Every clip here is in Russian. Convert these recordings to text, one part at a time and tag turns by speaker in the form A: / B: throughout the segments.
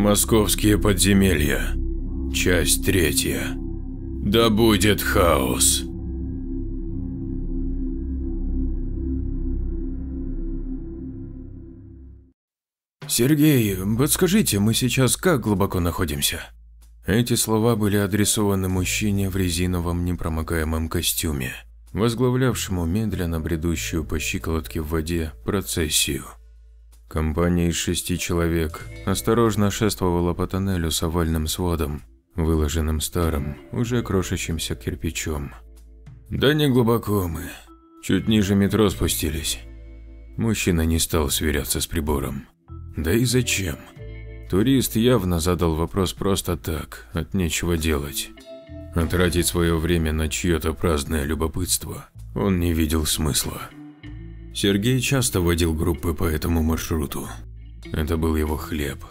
A: Московские подземелья. Часть третья. Да будет хаос. Сергей, подскажите, мы сейчас как глубоко находимся? Эти слова были адресованы мужчине в резиновом непромокаемом костюме, возглавлявшему медленно бредущую по щиколотке в воде процессию. Компания из шести человек осторожно шествовала по тоннелю с овальным сводом, выложенным старым, уже крошащимся кирпичом. Да не глубоко мы, чуть ниже метро спустились. Мужчина не стал сверяться с прибором. Да и зачем? Турист явно задал вопрос просто так, от нечего делать. А тратить свое время на чье-то праздное любопытство он не видел смысла. Сергей часто водил группы по этому маршруту. Это был его хлеб.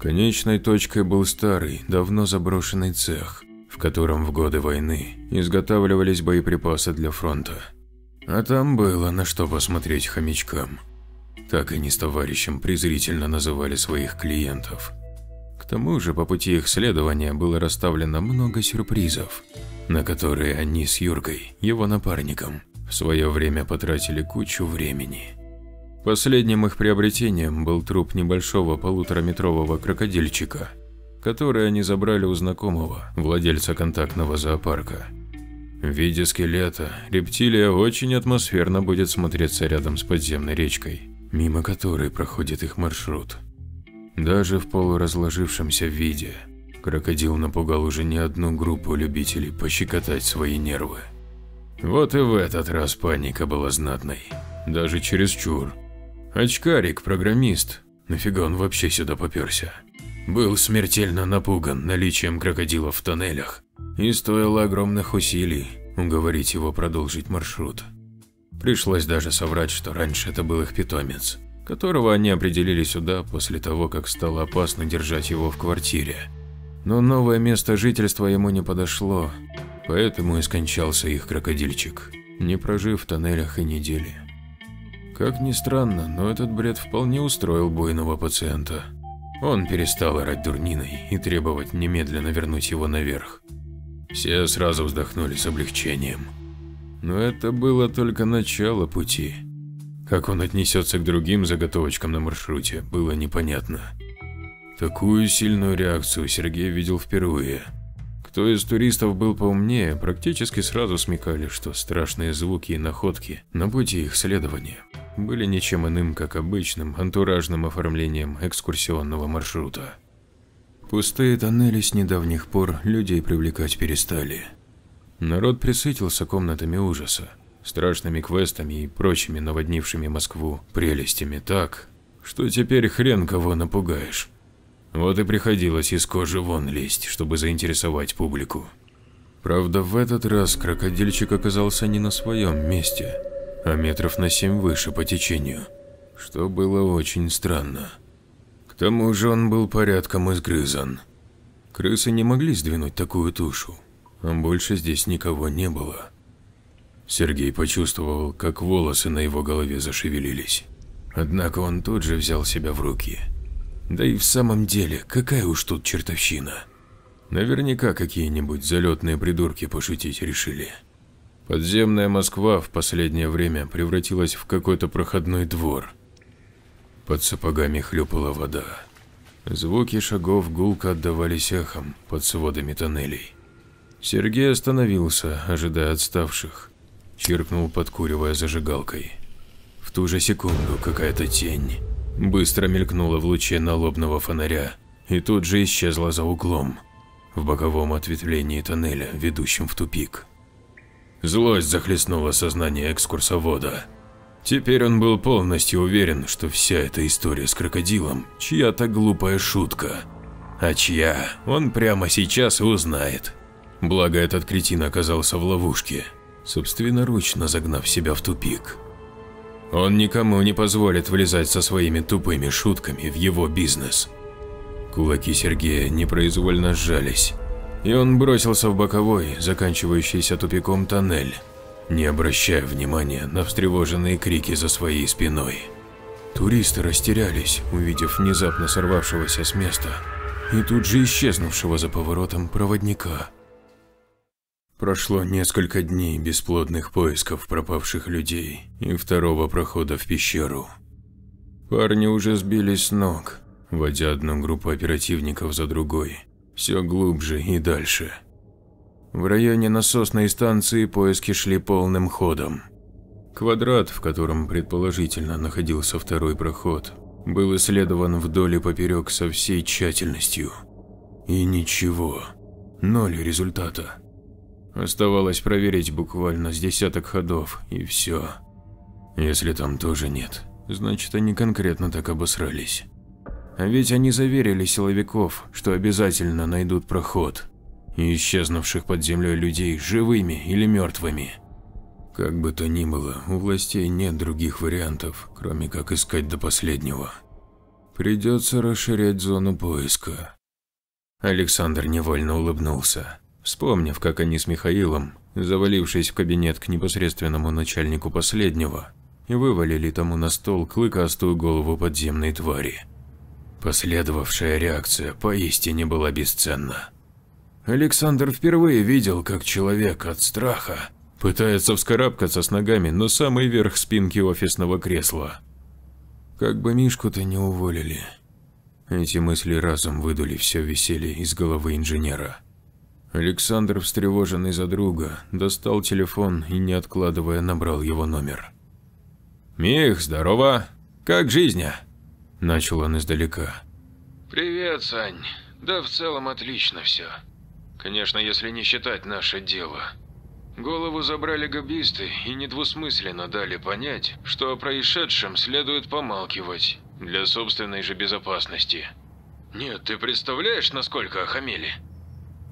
A: Конечной точкой был старый, давно заброшенный цех, в котором в годы войны изготавливались боеприпасы для фронта. А там было на что посмотреть хомячкам. Так они с товарищем презрительно называли своих клиентов. К тому же по пути их следования было расставлено много сюрпризов, на которые они с Юркой, его напарником, в свое время потратили кучу времени. Последним их приобретением был труп небольшого полутораметрового крокодильчика, который они забрали у знакомого, владельца контактного зоопарка. В виде скелета рептилия очень атмосферно будет смотреться рядом с подземной речкой, мимо которой проходит их маршрут. Даже в полуразложившемся виде крокодил напугал уже не одну группу любителей пощекотать свои нервы. Вот и в этот раз паника была знатной, даже чересчур. Очкарик, программист, нафига он вообще сюда попёрся? Был смертельно напуган наличием крокодилов в тоннелях и стоило огромных усилий уговорить его продолжить маршрут. Пришлось даже соврать, что раньше это был их питомец, которого они определили сюда после того, как стало опасно держать его в квартире. Но новое место жительства ему не подошло, Поэтому и скончался их крокодильчик, не прожив в тоннелях и недели. Как ни странно, но этот бред вполне устроил буйного пациента. Он перестал орать дурниной и требовать немедленно вернуть его наверх. Все сразу вздохнули с облегчением. Но это было только начало пути. Как он отнесется к другим заготовочкам на маршруте, было непонятно. Такую сильную реакцию Сергей видел впервые – кто из туристов был поумнее, практически сразу смекали, что страшные звуки и находки на пути их следования были ничем иным, как обычным антуражным оформлением экскурсионного маршрута. Пустые тоннели с недавних пор людей привлекать перестали. Народ присытился комнатами ужаса, страшными квестами и прочими наводнившими Москву прелестями так, что теперь хрен кого напугаешь. Вот и приходилось из кожи вон лезть, чтобы заинтересовать публику. Правда, в этот раз крокодильчик оказался не на своем месте, а метров на семь выше по течению, что было очень странно. К тому же он был порядком изгрызан. Крысы не могли сдвинуть такую тушу, а больше здесь никого не было. Сергей почувствовал, как волосы на его голове зашевелились. Однако он тут же взял себя в руки – да и в самом деле, какая уж тут чертовщина. Наверняка какие-нибудь залетные придурки пошутить решили. Подземная Москва в последнее время превратилась в какой-то проходной двор. Под сапогами хлюпала вода. Звуки шагов гулко отдавались эхом под сводами тоннелей. Сергей остановился, ожидая отставших. Чиркнул, подкуривая зажигалкой. В ту же секунду какая-то тень Быстро мелькнула в луче налобного фонаря и тут же исчезла за углом, в боковом ответвлении тоннеля, ведущем в тупик. Злость захлестнула сознание экскурсовода. Теперь он был полностью уверен, что вся эта история с крокодилом – чья-то глупая шутка. А чья, он прямо сейчас узнает. Благо этот кретин оказался в ловушке, собственноручно загнав себя в тупик. Он никому не позволит влезать со своими тупыми шутками в его бизнес. Кулаки Сергея непроизвольно сжались, и он бросился в боковой, заканчивающийся тупиком тоннель, не обращая внимания на встревоженные крики за своей спиной. Туристы растерялись, увидев внезапно сорвавшегося с места и тут же исчезнувшего за поворотом проводника. Прошло несколько дней бесплодных поисков пропавших людей и второго прохода в пещеру. Парни уже сбились с ног, водя одну группу оперативников за другой, все глубже и дальше. В районе насосной станции поиски шли полным ходом. Квадрат, в котором предположительно находился второй проход, был исследован вдоль и поперек со всей тщательностью. И ничего, ноль результата. Оставалось проверить буквально с десяток ходов, и все. Если там тоже нет, значит они конкретно так обосрались. А ведь они заверили силовиков, что обязательно найдут проход, и исчезнувших под землей людей живыми или мертвыми. Как бы то ни было, у властей нет других вариантов, кроме как искать до последнего. Придется расширять зону поиска. Александр невольно улыбнулся, вспомнив, как они с Михаилом, завалившись в кабинет к непосредственному начальнику последнего, и вывалили тому на стол клыкастую голову подземной твари. Последовавшая реакция поистине была бесценна. Александр впервые видел, как человек от страха Пытается вскарабкаться с ногами на самый верх спинки офисного кресла. Как бы Мишку-то не уволили. Эти мысли разом выдули все веселье из головы инженера. Александр, встревоженный за друга, достал телефон и, не откладывая, набрал его номер. «Мих, здорово! Как жизнь?» а?» Начал он издалека.
B: «Привет, Сань. Да в целом отлично все. Конечно, если не считать наше дело. Голову забрали габисты и недвусмысленно дали понять, что о происшедшем следует помалкивать, для собственной же безопасности. Нет, ты представляешь, насколько охамели?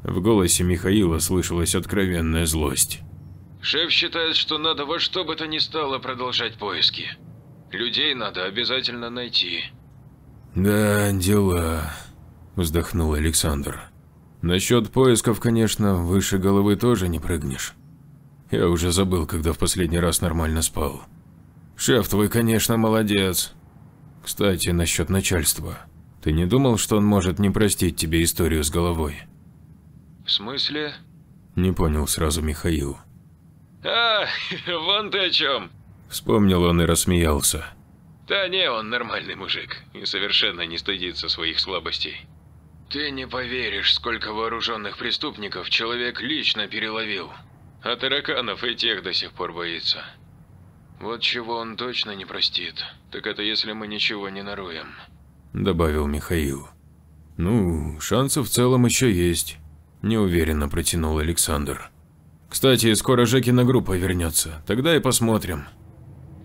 A: В голосе Михаила слышалась откровенная злость.
B: Шеф считает, что надо во что бы то ни стало продолжать поиски. Людей надо обязательно найти.
A: Да, дела, вздохнул Александр. Насчет поисков, конечно, выше головы тоже не прыгнешь. Я уже забыл, когда в последний раз нормально спал. Шеф твой, конечно, молодец. Кстати, насчет начальства. Ты не думал, что он может не простить тебе историю с головой?
B: В смысле?
A: Не понял сразу Михаил.
B: А, вон ты о чем.
A: Вспомнил он и рассмеялся.
B: Да не, он нормальный мужик и совершенно не стыдится своих слабостей. Ты не поверишь, сколько вооруженных преступников человек лично переловил. А тараканов и тех до сих пор боится. Вот чего он точно не простит, так это если мы ничего не наруем.
A: Добавил Михаил. Ну, шансов в целом еще есть. Неуверенно протянул Александр. Кстати, скоро Жекина группа вернется, тогда и посмотрим.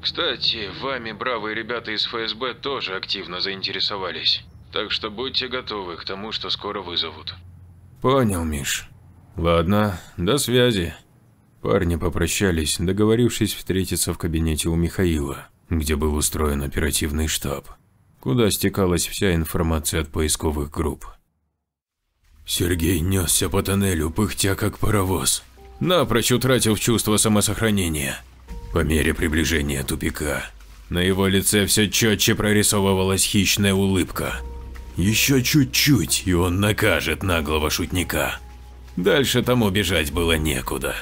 B: Кстати, вами бравые ребята из ФСБ тоже активно заинтересовались. Так что будьте готовы к тому, что скоро вызовут.
A: Понял, Миш. Ладно, до связи. Парни попрощались, договорившись встретиться в кабинете у Михаила, где был устроен оперативный штаб, куда стекалась вся информация от поисковых групп. Сергей несся по тоннелю, пыхтя как паровоз, напрочь утратив чувство самосохранения. По мере приближения тупика, на его лице все четче прорисовывалась хищная улыбка. Еще чуть-чуть, и он накажет наглого шутника. Дальше тому бежать было некуда.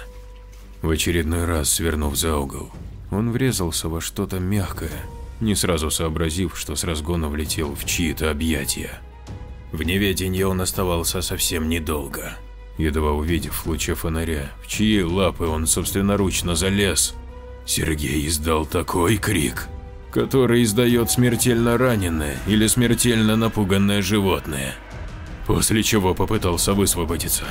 A: В очередной раз свернув за угол, он врезался во что-то мягкое, не сразу сообразив, что с разгона влетел в чьи-то объятия. В неведении он оставался совсем недолго. Едва увидев луче фонаря, в чьи лапы он собственноручно залез, Сергей издал такой крик, который издает смертельно раненое или смертельно напуганное животное, после чего попытался высвободиться.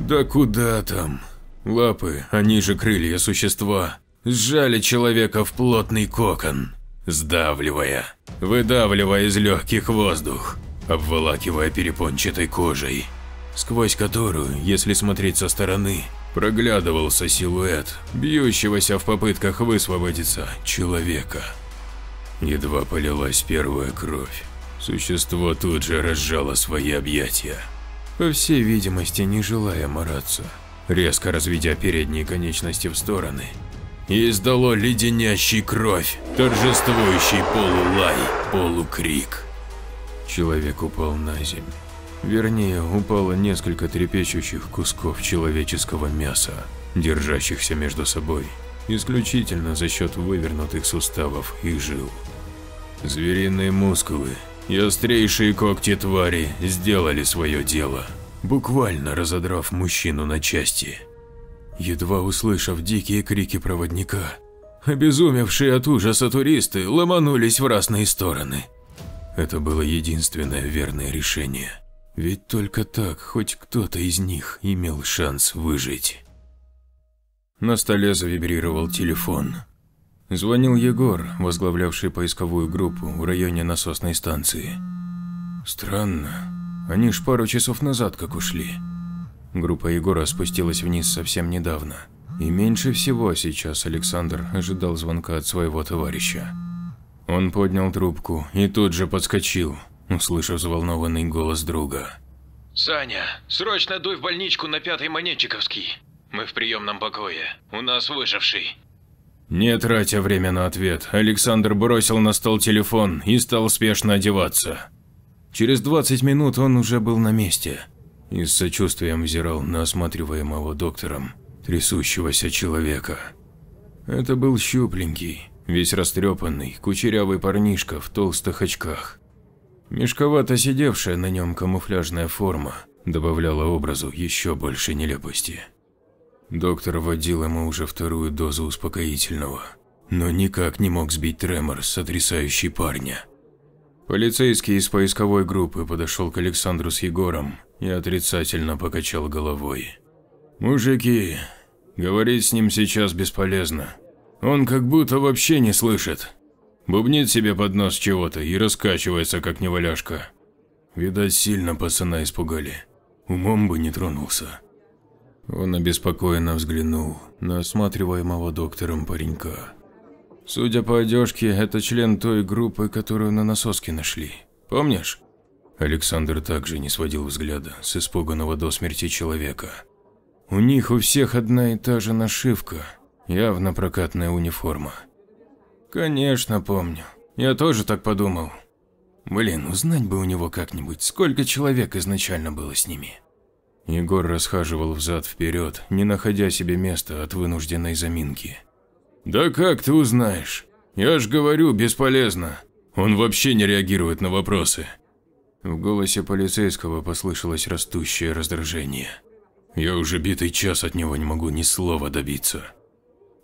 A: Да куда там? Лапы, они же крылья существа, сжали человека в плотный кокон, сдавливая, выдавливая из легких воздух, обволакивая перепончатой кожей, сквозь которую, если смотреть со стороны, проглядывался силуэт бьющегося в попытках высвободиться человека. Едва полилась первая кровь, существо тут же разжало свои объятия, по всей видимости не желая мараться резко разведя передние конечности в стороны, и издало леденящий кровь, торжествующий полулай, полукрик. Человек упал на землю, Вернее, упало несколько трепещущих кусков человеческого мяса, держащихся между собой исключительно за счет вывернутых суставов и жил. Звериные мускулы и острейшие когти твари сделали свое дело, буквально разодрав мужчину на части. Едва услышав дикие крики проводника, обезумевшие от ужаса туристы ломанулись в разные стороны. Это было единственное верное решение, ведь только так хоть кто-то из них имел шанс выжить. На столе завибрировал телефон. Звонил Егор, возглавлявший поисковую группу в районе насосной станции. Странно, они ж пару часов назад как ушли. Группа Егора спустилась вниз совсем недавно. И меньше всего сейчас Александр ожидал звонка от своего товарища. Он поднял трубку и тут же подскочил, услышав взволнованный голос друга.
B: «Саня, срочно дуй в больничку на Пятый Монетчиковский. Мы в приемном покое. У нас выживший».
A: Не тратя время на ответ, Александр бросил на стол телефон и стал спешно одеваться. Через 20 минут он уже был на месте и с сочувствием взирал на осматриваемого доктором трясущегося человека. Это был щупленький, весь растрепанный, кучерявый парнишка в толстых очках. Мешковато сидевшая на нем камуфляжная форма добавляла образу еще больше нелепости. Доктор вводил ему уже вторую дозу успокоительного, но никак не мог сбить тремор, сотрясающий парня. Полицейский из поисковой группы подошел к Александру с Егором и отрицательно покачал головой. «Мужики, говорить с ним сейчас бесполезно. Он как будто вообще не слышит. Бубнит себе под нос чего-то и раскачивается, как неваляшка. Видать, сильно пацана испугали. Умом бы не тронулся». Он обеспокоенно взглянул на осматриваемого доктором паренька. Судя по одежке, это член той группы, которую на насоске нашли. Помнишь? Александр также не сводил взгляда с испуганного до смерти человека. У них у всех одна и та же нашивка, явно прокатная униформа. Конечно, помню. Я тоже так подумал. Блин, узнать бы у него как-нибудь, сколько человек изначально было с ними. Егор расхаживал взад-вперед, не находя себе места от вынужденной заминки. «Да как ты узнаешь? Я ж говорю, бесполезно. Он вообще не реагирует на вопросы». В голосе полицейского послышалось растущее раздражение. «Я уже битый час от него не могу ни слова добиться».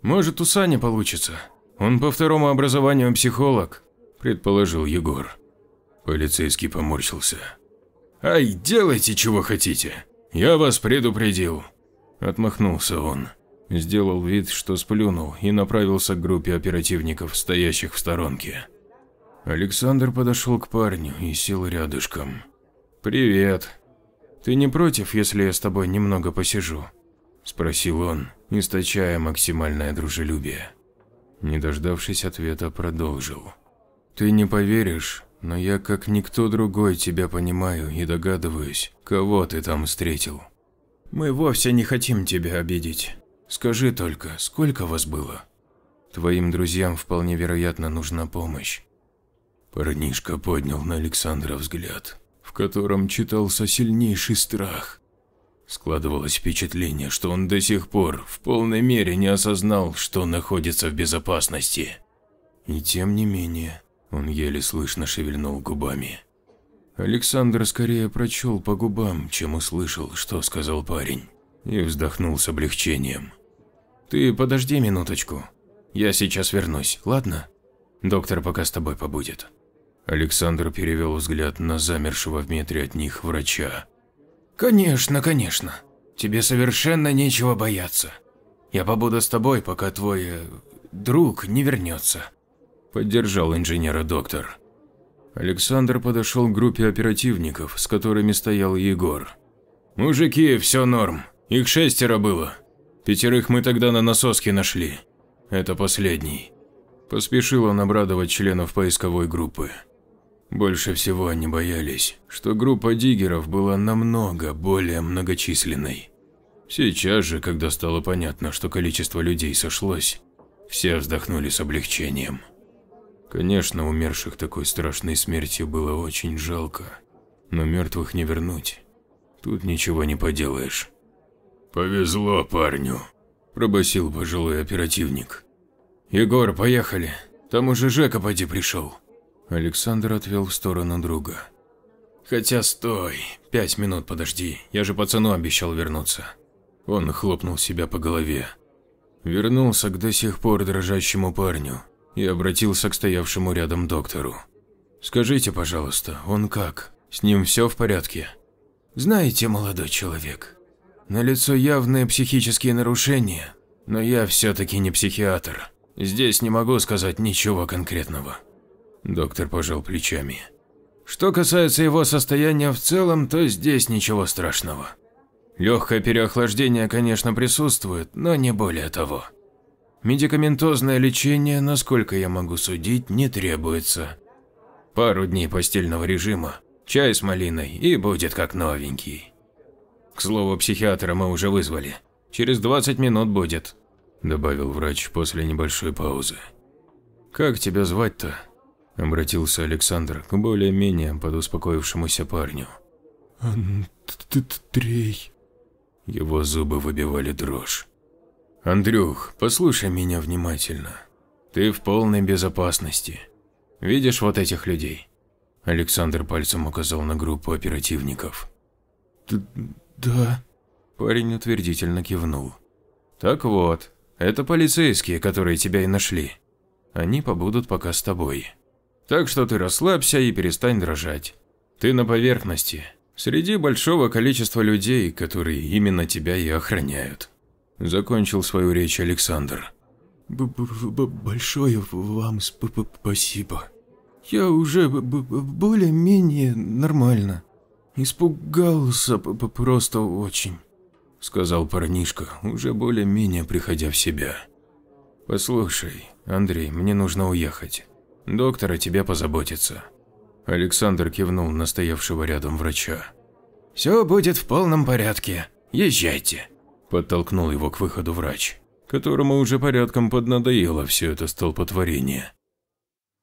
A: «Может, у Сани получится. Он по второму образованию психолог», – предположил Егор. Полицейский поморщился. «Ай, делайте, чего хотите. «Я вас предупредил», – отмахнулся он. Сделал вид, что сплюнул и направился к группе оперативников, стоящих в сторонке. Александр подошел к парню и сел рядышком. «Привет. Ты не против, если я с тобой немного посижу?» – спросил он, источая максимальное дружелюбие. Не дождавшись ответа, продолжил. «Ты не поверишь, но я как никто другой тебя понимаю и догадываюсь, кого ты там встретил. Мы вовсе не хотим тебя обидеть. Скажи только, сколько вас было? Твоим друзьям вполне вероятно нужна помощь. Парнишка поднял на Александра взгляд, в котором читался сильнейший страх. Складывалось впечатление, что он до сих пор в полной мере не осознал, что находится в безопасности. И тем не менее, он еле слышно шевельнул губами. Александр скорее прочел по губам, чем услышал, что сказал парень, и вздохнул с облегчением. «Ты подожди минуточку. Я сейчас вернусь, ладно? Доктор пока с тобой побудет». Александр перевел взгляд на замершего в метре от них врача. «Конечно, конечно. Тебе совершенно нечего бояться. Я побуду с тобой, пока твой... Э, друг не вернется поддержал инженера доктор. Александр подошел к группе оперативников, с которыми стоял Егор. «Мужики, все норм. Их шестеро было. Пятерых мы тогда на насоске нашли. Это последний». Поспешил он обрадовать членов поисковой группы. Больше всего они боялись, что группа диггеров была намного более многочисленной. Сейчас же, когда стало понятно, что количество людей сошлось, все вздохнули с облегчением. Конечно, умерших такой страшной смертью было очень жалко, но мертвых не вернуть. Тут ничего не поделаешь.
B: «Повезло парню», – пробасил пожилой оперативник.
A: «Егор, поехали. Там уже Жека поди пришел». Александр отвел в сторону друга. «Хотя стой, пять минут подожди, я же пацану обещал вернуться». Он хлопнул себя по голове. Вернулся к до сих пор дрожащему парню и обратился к стоявшему рядом доктору. «Скажите, пожалуйста, он как? С ним все в порядке?» «Знаете, молодой человек, налицо явные психические нарушения, но я все-таки не психиатр. Здесь не могу сказать ничего конкретного». Доктор пожал плечами. Что касается его состояния в целом, то здесь ничего страшного. Легкое переохлаждение, конечно, присутствует, но не более того. Медикаментозное лечение, насколько я могу судить, не требуется. Пару дней постельного режима, чай с малиной и будет как новенький. К слову, психиатра мы уже вызвали. Через 20 минут будет, добавил врач после небольшой паузы. Как тебя звать-то? Обратился Александр к более-менее подуспокоившемуся парню.
C: «Андрей».
A: Его зубы выбивали дрожь. «Андрюх, послушай меня внимательно. Ты в полной безопасности. Видишь вот этих людей?» Александр пальцем указал на группу оперативников.
C: «Да».
A: Парень утвердительно кивнул. «Так вот, это полицейские, которые тебя и нашли. Они побудут пока с тобой. Так что ты расслабься и перестань дрожать. Ты на поверхности, среди большого количества людей, которые именно тебя и охраняют. Закончил свою речь Александр.
C: Б -б -б Большое вам спасибо. Я уже более-менее нормально. Испугался просто очень,
A: сказал парнишка, уже более-менее приходя в себя. Послушай, Андрей, мне нужно уехать. Доктор о тебе позаботится. Александр кивнул на стоявшего рядом врача.
C: «Все будет в полном порядке. Езжайте», –
A: подтолкнул его к выходу врач, которому уже порядком поднадоело все это столпотворение.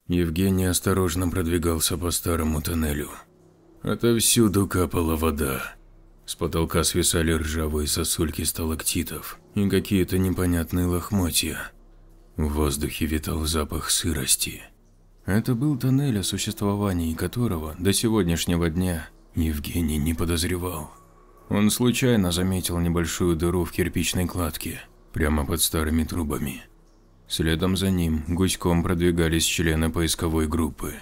A: Евгений осторожно продвигался по старому тоннелю. Отовсюду капала вода. С потолка свисали ржавые сосульки сталактитов и какие-то непонятные лохмотья. В воздухе витал запах сырости. Это был тоннель, о существовании которого до сегодняшнего дня Евгений не подозревал. Он случайно заметил небольшую дыру в кирпичной кладке, прямо под старыми трубами. Следом за ним гуськом продвигались члены поисковой группы.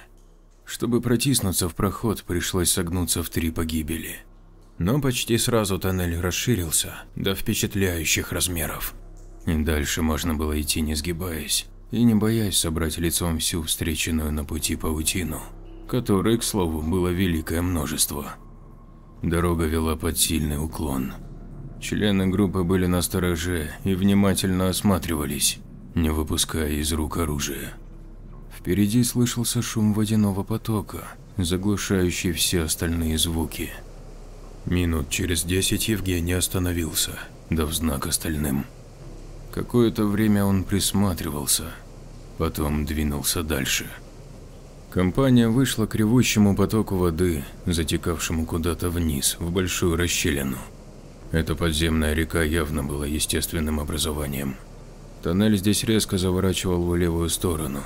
A: Чтобы протиснуться в проход, пришлось согнуться в три погибели. Но почти сразу тоннель расширился до впечатляющих размеров. И дальше можно было идти не сгибаясь и не боясь собрать лицом всю встреченную на пути паутину, которой, к слову, было великое множество. Дорога вела под сильный уклон. Члены группы были на стороже и внимательно осматривались, не выпуская из рук оружия. Впереди слышался шум водяного потока, заглушающий все остальные звуки. Минут через десять Евгений остановился, дав знак остальным. Какое-то время он присматривался, потом двинулся дальше. Компания вышла к ревущему потоку воды, затекавшему куда-то вниз, в большую расщелину. Эта подземная река явно была естественным образованием. Тоннель здесь резко заворачивал в левую сторону.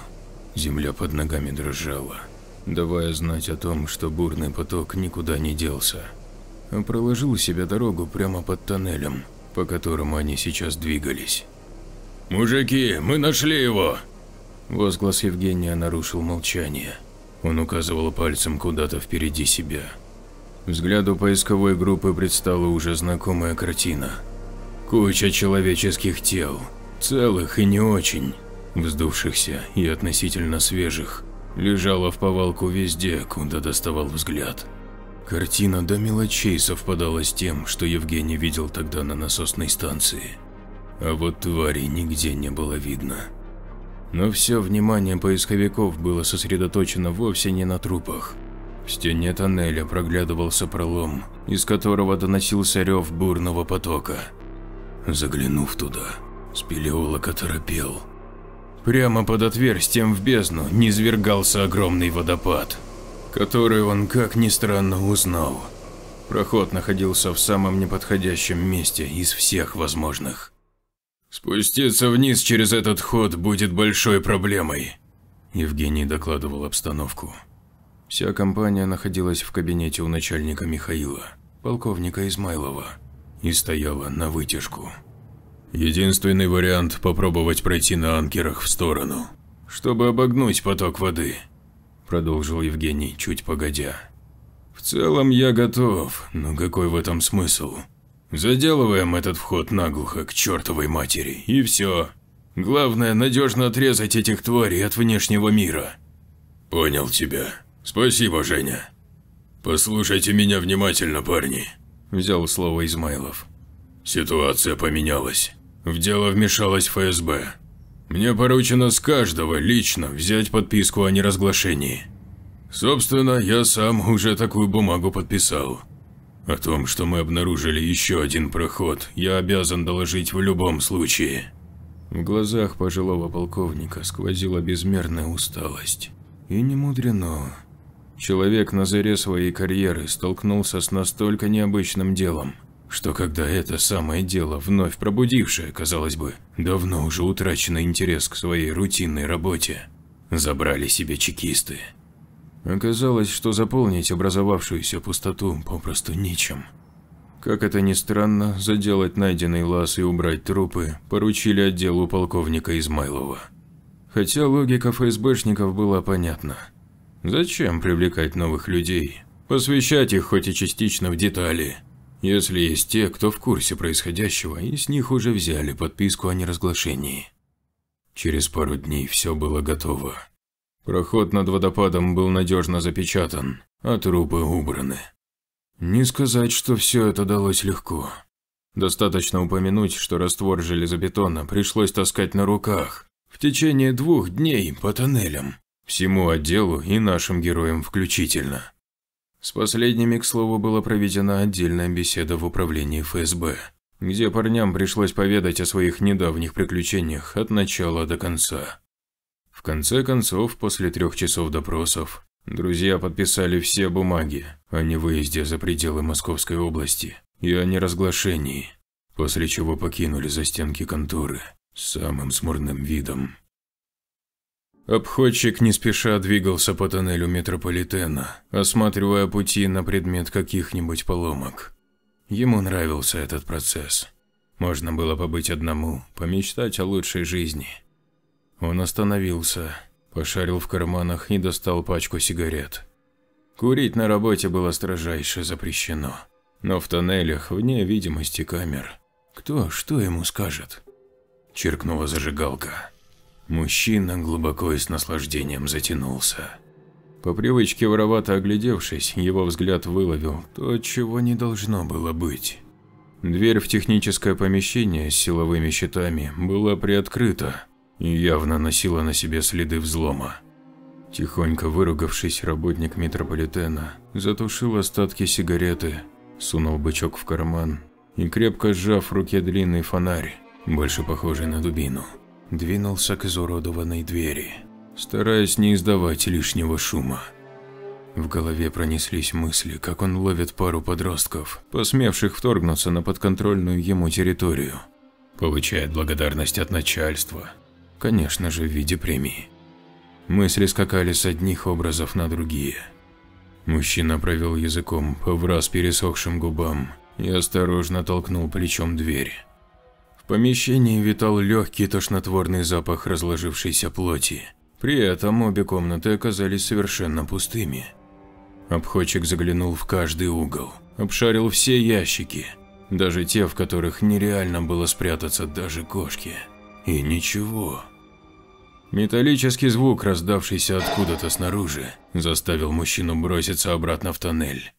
A: Земля под ногами дрожала, давая знать о том, что бурный поток никуда не делся, а проложил себе дорогу прямо под тоннелем, по которому они сейчас двигались.
B: «Мужики, мы нашли его!»
A: Возглас Евгения нарушил молчание. Он указывал пальцем куда-то впереди себя. Взгляду поисковой группы предстала уже знакомая картина. Куча человеческих тел, целых и не очень, вздувшихся и относительно свежих, лежала в повалку везде, куда доставал взгляд. Картина до мелочей совпадала с тем, что Евгений видел тогда на насосной станции а вот тварей нигде не было видно. Но все внимание поисковиков было сосредоточено вовсе не на трупах. В стене тоннеля проглядывался пролом, из которого доносился рев бурного потока. Заглянув туда, спелеолог оторопел. Прямо под отверстием в бездну низвергался огромный водопад. который он, как ни странно, узнал. Проход находился в самом неподходящем месте из всех возможных. «Спуститься вниз через этот ход будет большой проблемой», – Евгений докладывал обстановку. Вся компания находилась в кабинете у начальника Михаила, полковника Измайлова, и стояла на вытяжку. Единственный вариант – попробовать пройти на анкерах в сторону, чтобы обогнуть поток воды, продолжил Евгений чуть погодя. В целом я готов, но какой в этом смысл? Заделываем этот вход наглухо к чертовой матери, и все. Главное, надежно отрезать этих тварей от внешнего мира. Понял тебя. Спасибо, Женя. Послушайте меня внимательно, парни. Взял слово Измайлов. Ситуация поменялась. В дело вмешалась ФСБ. Мне поручено с каждого лично взять подписку о неразглашении. Собственно, я сам уже такую бумагу подписал. О том, что мы обнаружили еще один проход, я обязан доложить в любом случае. В глазах пожилого полковника сквозила безмерная усталость. И не мудрено. Человек на заре своей карьеры столкнулся с настолько необычным делом, что когда это самое дело, вновь пробудившее, казалось бы, давно уже утраченный интерес к своей рутинной работе, забрали себе чекисты. Оказалось, что заполнить образовавшуюся пустоту попросту нечем. Как это ни странно, заделать найденный лаз и убрать трупы поручили отделу полковника Измайлова. Хотя логика ФСБшников была понятна. Зачем привлекать новых людей, посвящать их хоть и частично в детали, если есть те, кто в курсе происходящего, и с них уже взяли подписку о неразглашении. Через пару дней все было готово. Проход над водопадом был надежно запечатан, а трупы убраны. Не сказать, что все это далось легко. Достаточно упомянуть, что раствор железобетона пришлось таскать на руках в течение двух дней по тоннелям, всему отделу и нашим героям включительно. С последними, к слову, была проведена отдельная беседа в управлении ФСБ, где парням пришлось поведать о своих недавних приключениях от начала до конца. В конце концов, после трех часов допросов, друзья подписали все бумаги о невыезде за пределы Московской области и о неразглашении, после чего покинули застенки конторы с самым смурным видом. Обходчик не спеша двигался по тоннелю метрополитена, осматривая пути на предмет каких-нибудь поломок. Ему нравился этот процесс. Можно было побыть одному, помечтать о лучшей жизни. Он остановился, пошарил в карманах и достал пачку сигарет. Курить на работе было строжайше запрещено, но в тоннелях, вне видимости камер, кто что ему скажет? Черкнула зажигалка. Мужчина глубоко и с наслаждением затянулся. По привычке воровато оглядевшись, его взгляд выловил то, чего не должно было быть. Дверь в техническое помещение с силовыми щитами была приоткрыта и явно носила на себе следы взлома. Тихонько выругавшись, работник метрополитена затушил остатки сигареты, сунул бычок в карман и, крепко сжав в руке длинный фонарь, больше похожий на дубину, двинулся к изуродованной двери, стараясь не издавать лишнего шума. В голове пронеслись мысли, как он ловит пару подростков, посмевших вторгнуться на подконтрольную ему территорию. Получает благодарность от начальства, конечно же в виде премии. Мысли скакали с одних образов на другие. Мужчина провел языком по враз пересохшим губам и осторожно толкнул плечом дверь. В помещении витал легкий тошнотворный запах разложившейся плоти. При этом обе комнаты оказались совершенно пустыми. Обходчик заглянул в каждый угол, обшарил все ящики, даже те, в которых нереально было спрятаться даже кошки. И ничего. Металлический звук, раздавшийся откуда-то снаружи, заставил мужчину броситься обратно в тоннель.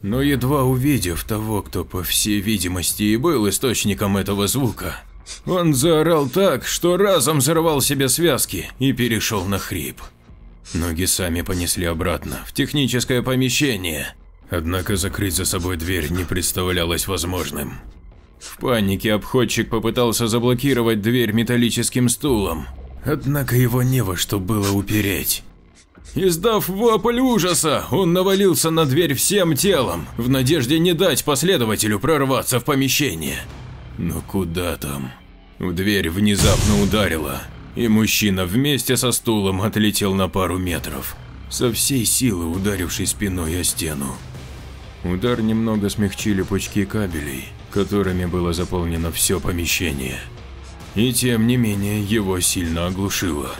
A: Но едва увидев того, кто по всей видимости и был источником этого звука, он заорал так, что разом взорвал себе связки и перешел на хрип. Ноги сами понесли обратно, в техническое помещение, однако закрыть за собой дверь не представлялось возможным. В панике обходчик попытался заблокировать дверь металлическим стулом, однако его не во что было упереть. Издав вопль ужаса, он навалился на дверь всем телом, в надежде не дать последователю прорваться в помещение. Но куда там? В дверь внезапно ударило, и мужчина вместе со стулом отлетел на пару метров, со всей силы ударивший спиной о стену. Удар немного смягчили пучки кабелей, которыми было заполнено все помещение. И тем не менее его сильно оглушило.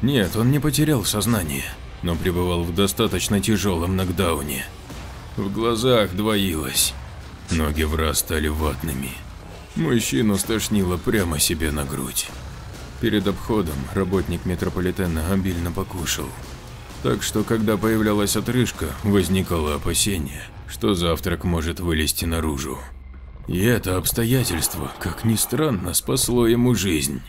A: Нет, он не потерял сознание, но пребывал в достаточно тяжелом нокдауне. В глазах двоилось, ноги в раз стали ватными. Мужчину стошнило прямо себе на грудь. Перед обходом работник метрополитена обильно покушал. Так что, когда появлялась отрыжка, возникало опасение, что завтрак может вылезти наружу. И это обстоятельство, как ни странно, спасло ему жизнь.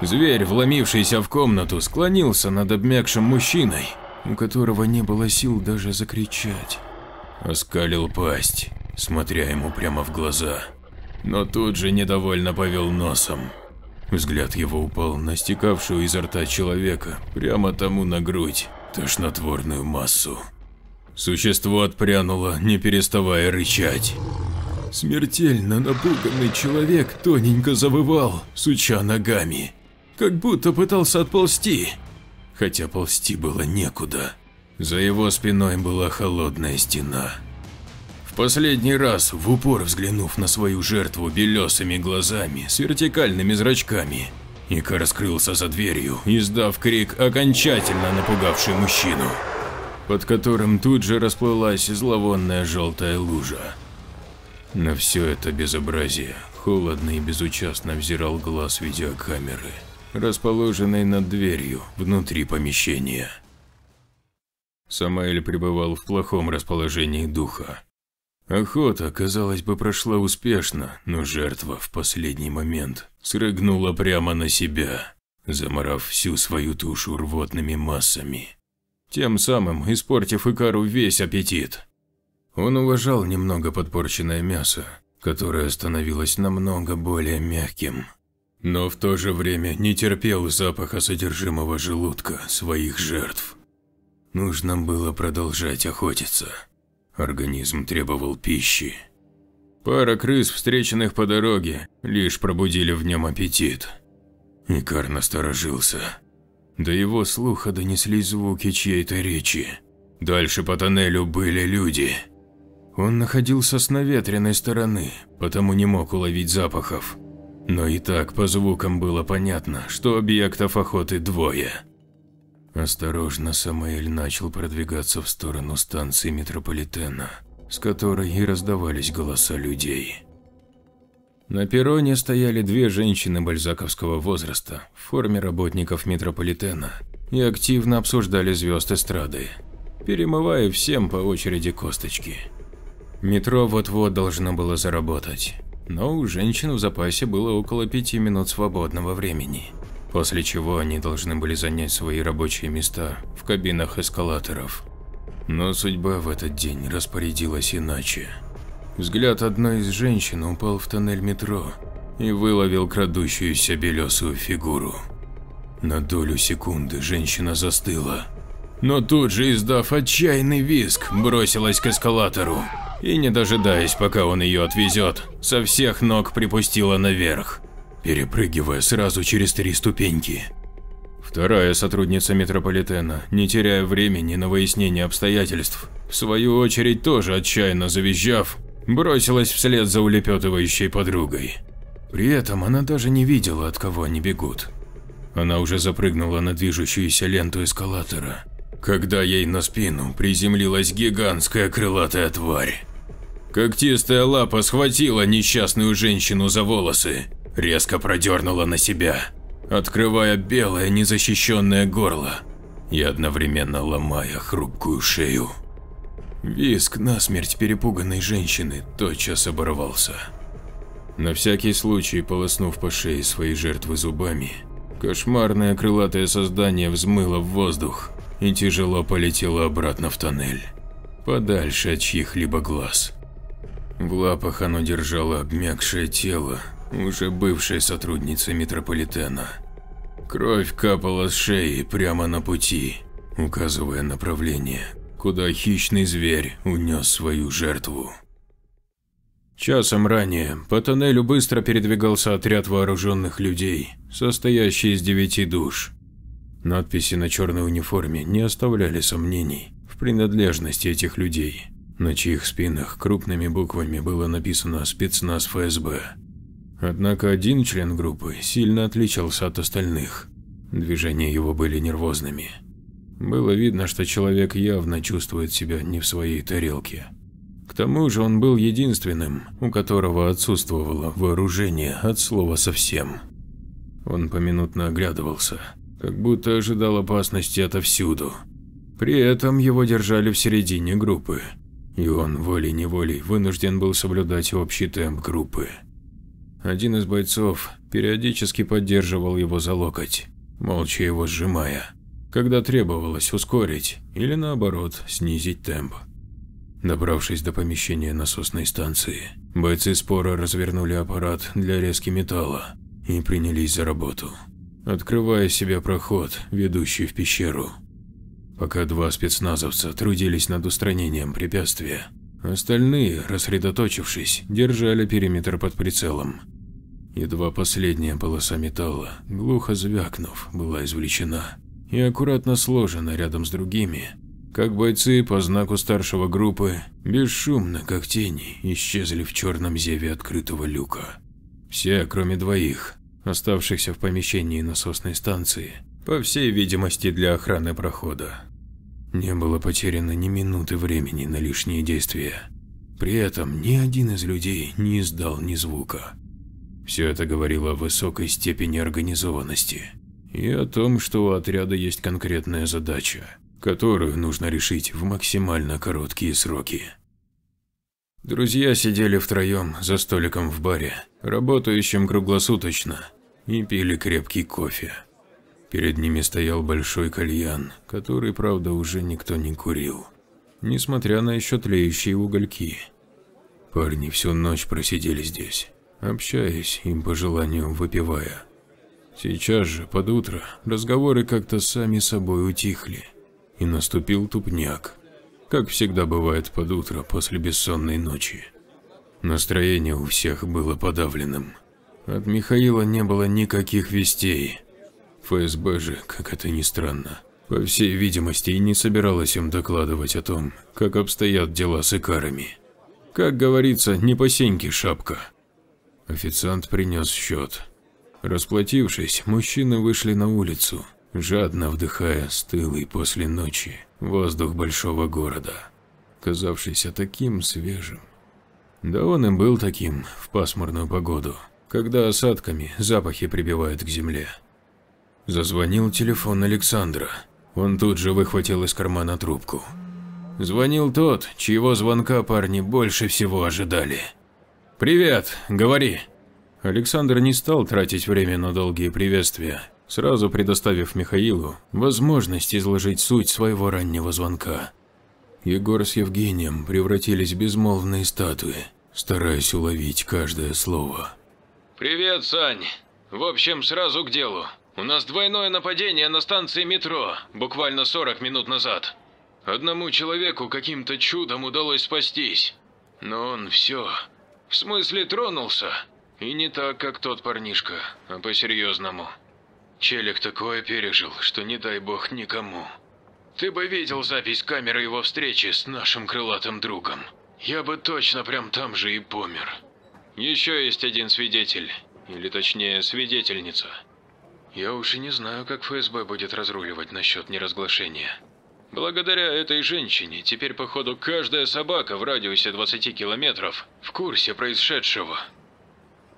A: Зверь, вломившийся в комнату, склонился над обмякшим мужчиной, у которого не было сил даже закричать. Оскалил пасть, смотря ему прямо в глаза, но тут же недовольно повел носом. Взгляд его упал на стекавшую изо рта человека, прямо тому на грудь, тошнотворную массу. Существо отпрянуло, не переставая рычать. Смертельно напуганный человек тоненько завывал, суча ногами, как будто пытался отползти, хотя ползти было некуда. За его спиной была холодная стена. В последний раз, в упор взглянув на свою жертву белесыми глазами с вертикальными зрачками, Ика раскрылся за дверью, издав крик, окончательно напугавший мужчину, под которым тут же расплылась зловонная желтая лужа. На все это безобразие холодно и безучастно взирал глаз видеокамеры, расположенной над дверью внутри помещения. Самаэль пребывал в плохом расположении духа. Охота, казалось бы, прошла успешно, но жертва в последний момент срыгнула прямо на себя, заморав всю свою тушу рвотными массами, тем самым испортив Икару весь аппетит. Он уважал немного подпорченное мясо, которое становилось намного более мягким, но в то же время не терпел запаха содержимого желудка своих жертв. Нужно было продолжать охотиться. Организм требовал пищи. Пара крыс, встреченных по дороге, лишь пробудили в нем аппетит. Икар насторожился. До его слуха донеслись звуки чьей-то речи. Дальше по тоннелю были люди. Он находился с наветренной стороны, потому не мог уловить запахов. Но и так по звукам было понятно, что объектов охоты двое. Осторожно Самаэль начал продвигаться в сторону станции метрополитена, с которой и раздавались голоса людей. На перроне стояли две женщины бальзаковского возраста в форме работников метрополитена и активно обсуждали звезд эстрады, перемывая всем по очереди косточки. Метро вот-вот должно было заработать, но у женщин в запасе было около пяти минут свободного времени, после чего они должны были занять свои рабочие места в кабинах эскалаторов. Но судьба в этот день распорядилась иначе. Взгляд одной из женщин упал в тоннель метро и выловил крадущуюся белесую фигуру. На долю секунды женщина застыла, но тут же, издав отчаянный визг, бросилась к эскалатору и, не дожидаясь, пока он ее отвезет, со всех ног припустила наверх, перепрыгивая сразу через три ступеньки. Вторая сотрудница метрополитена, не теряя времени на выяснение обстоятельств, в свою очередь тоже отчаянно завизжав, бросилась вслед за улепетывающей подругой. При этом она даже не видела, от кого они бегут. Она уже запрыгнула на движущуюся ленту эскалатора, когда ей на спину приземлилась гигантская крылатая тварь. Когтистая лапа схватила несчастную женщину за волосы, резко продернула на себя, открывая белое незащищенное горло и одновременно ломая хрупкую шею. Виск насмерть перепуганной женщины тотчас оборвался. На всякий случай полоснув по шее своей жертвы зубами, кошмарное крылатое создание взмыло в воздух и тяжело полетело обратно в тоннель, подальше от чьих-либо глаз. В лапах оно держало обмякшее тело, уже бывшей сотрудницы метрополитена. Кровь капала с шеи прямо на пути, указывая направление, куда хищный зверь унес свою жертву. Часом ранее по тоннелю быстро передвигался отряд вооруженных людей, состоящий из девяти душ. Надписи на черной униформе не оставляли сомнений в принадлежности этих людей, на чьих спинах крупными буквами было написано «Спецназ ФСБ». Однако один член группы сильно отличался от остальных. Движения его были нервозными. Было видно, что человек явно чувствует себя не в своей тарелке. К тому же он был единственным, у которого отсутствовало вооружение от слова совсем. Он поминутно оглядывался, как будто ожидал опасности отовсюду. При этом его держали в середине группы, и он волей-неволей вынужден был соблюдать общий темп группы. Один из бойцов периодически поддерживал его за локоть, молча его сжимая, когда требовалось ускорить или наоборот снизить темп. Добравшись до помещения насосной станции, бойцы спора развернули аппарат для резки металла и принялись за работу, открывая себе проход, ведущий в пещеру. Пока два спецназовца трудились над устранением препятствия, остальные, рассредоточившись, держали периметр под прицелом. Едва последняя полоса металла, глухо звякнув, была извлечена и аккуратно сложена рядом с другими, как бойцы по знаку старшего группы, бесшумно, как тени, исчезли в черном зеве открытого люка. Все, кроме двоих, оставшихся в помещении насосной станции, по всей видимости для охраны прохода. Не было потеряно ни минуты времени на лишние действия. При этом ни один из людей не издал ни звука. Все это говорило о высокой степени организованности и о том, что у отряда есть конкретная задача которую нужно решить в максимально короткие сроки. Друзья сидели втроем за столиком в баре, работающем круглосуточно, и пили крепкий кофе. Перед ними стоял большой кальян, который, правда, уже никто не курил, несмотря на еще тлеющие угольки. Парни всю ночь просидели здесь, общаясь им по желанию выпивая. Сейчас же, под утро, разговоры как-то сами собой утихли и наступил тупняк, как всегда бывает под утро после бессонной ночи. Настроение у всех было подавленным. От Михаила не было никаких вестей. ФСБ же, как это ни странно, по всей видимости и не собиралась им докладывать о том, как обстоят дела с икарами. Как говорится, не по сеньке шапка. Официант принес счет. Расплатившись, мужчины вышли на улицу жадно вдыхая стылый после ночи воздух большого города, казавшийся таким свежим. Да он и был таким в пасмурную погоду, когда осадками запахи прибивают к земле. Зазвонил телефон Александра. Он тут же выхватил из кармана трубку. Звонил тот, чьего звонка парни больше всего ожидали. «Привет, говори». Александр не стал тратить время на долгие приветствия сразу предоставив Михаилу возможность изложить суть своего раннего звонка. Егор с Евгением превратились в безмолвные статуи, стараясь уловить каждое слово.
B: «Привет, Сань. В общем, сразу к делу. У нас двойное нападение на станции метро, буквально 40 минут назад. Одному человеку каким-то чудом удалось спастись. Но он все. В смысле тронулся. И не так, как тот парнишка, а по-серьезному. Челик такое пережил, что не дай бог никому. Ты бы видел запись камеры его встречи с нашим крылатым другом. Я бы точно прям там же и помер. Еще есть один свидетель, или точнее свидетельница. Я уж и не знаю, как ФСБ будет разруливать насчет неразглашения. Благодаря этой женщине теперь, походу, каждая собака в радиусе 20 километров в курсе происшедшего.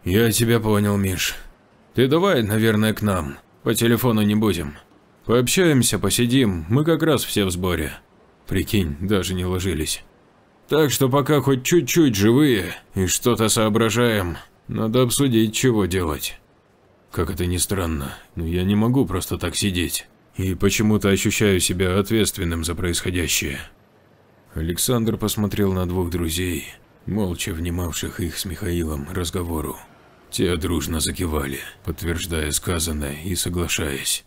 A: Я тебя понял, Миш. Ты давай, наверное, к нам. По телефону не будем. Пообщаемся, посидим, мы как раз все в сборе. Прикинь, даже не ложились. Так что пока хоть чуть-чуть живые и что-то соображаем, надо обсудить, чего делать. Как это ни странно, но я не могу просто так сидеть. И почему-то ощущаю себя ответственным за происходящее. Александр посмотрел на двух друзей, молча внимавших их с Михаилом разговору. Те дружно закивали, подтверждая сказанное и соглашаясь.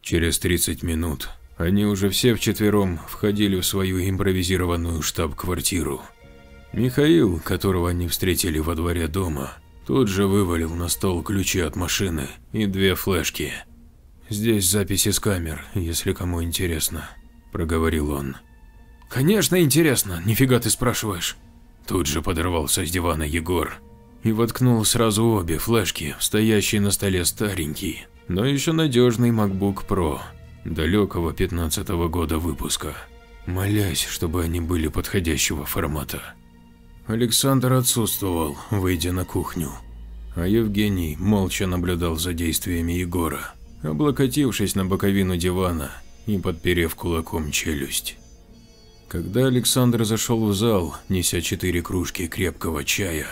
A: Через 30 минут Они уже все вчетвером входили в свою импровизированную штаб-квартиру. Михаил, которого они встретили во дворе дома, тут же вывалил на стол ключи от машины и две флешки. «Здесь записи с камер, если кому интересно», – проговорил он.
C: «Конечно интересно, нифига ты спрашиваешь».
A: Тут же подорвался с дивана Егор и воткнул сразу обе флешки в стоящий на столе старенький, но еще надежный MacBook Pro далекого 15 -го года выпуска, молясь, чтобы они были подходящего формата. Александр отсутствовал, выйдя на кухню, а Евгений молча наблюдал за действиями Егора, облокотившись на боковину дивана и подперев кулаком челюсть. Когда Александр зашел в зал, неся четыре кружки крепкого чая,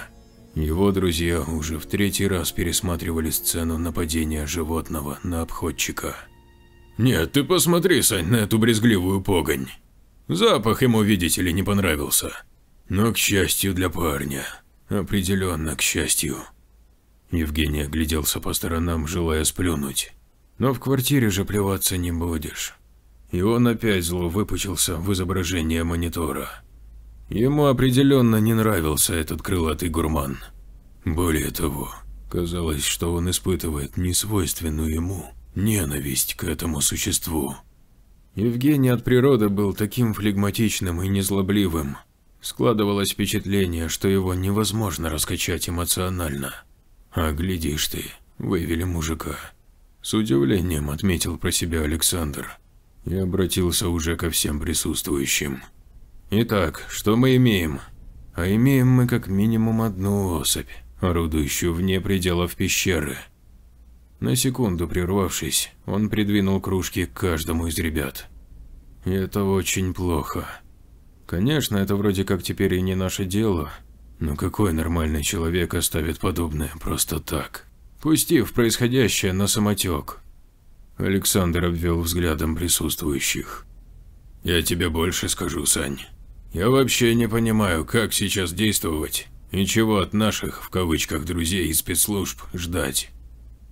A: его друзья уже в третий раз пересматривали сцену нападения животного на обходчика. «Нет, ты посмотри, Сань, на эту брезгливую погонь. Запах ему, видите ли, не понравился. Но к счастью для парня. Определенно к счастью». Евгений огляделся по сторонам, желая сплюнуть. «Но в квартире же плеваться не будешь». И он опять зло выпучился в изображение монитора. Ему определенно не нравился этот крылатый гурман. Более того, казалось, что он испытывает несвойственную ему ненависть к этому существу. Евгений от природы был таким флегматичным и незлобливым. Складывалось впечатление, что его невозможно раскачать эмоционально. А глядишь ты, вывели мужика. С удивлением отметил про себя Александр и обратился уже ко всем присутствующим. Итак, что мы имеем? А имеем мы как минимум одну особь, орудующую вне пределов пещеры. На секунду прервавшись, он придвинул кружки к каждому из ребят. И это очень плохо. Конечно, это вроде как теперь и не наше дело, но какой нормальный человек оставит подобное просто так, пустив происходящее на самотек? Александр обвел взглядом присутствующих. «Я тебе больше скажу, Сань. Я вообще не понимаю, как сейчас действовать и чего от наших, в кавычках, друзей и спецслужб ждать.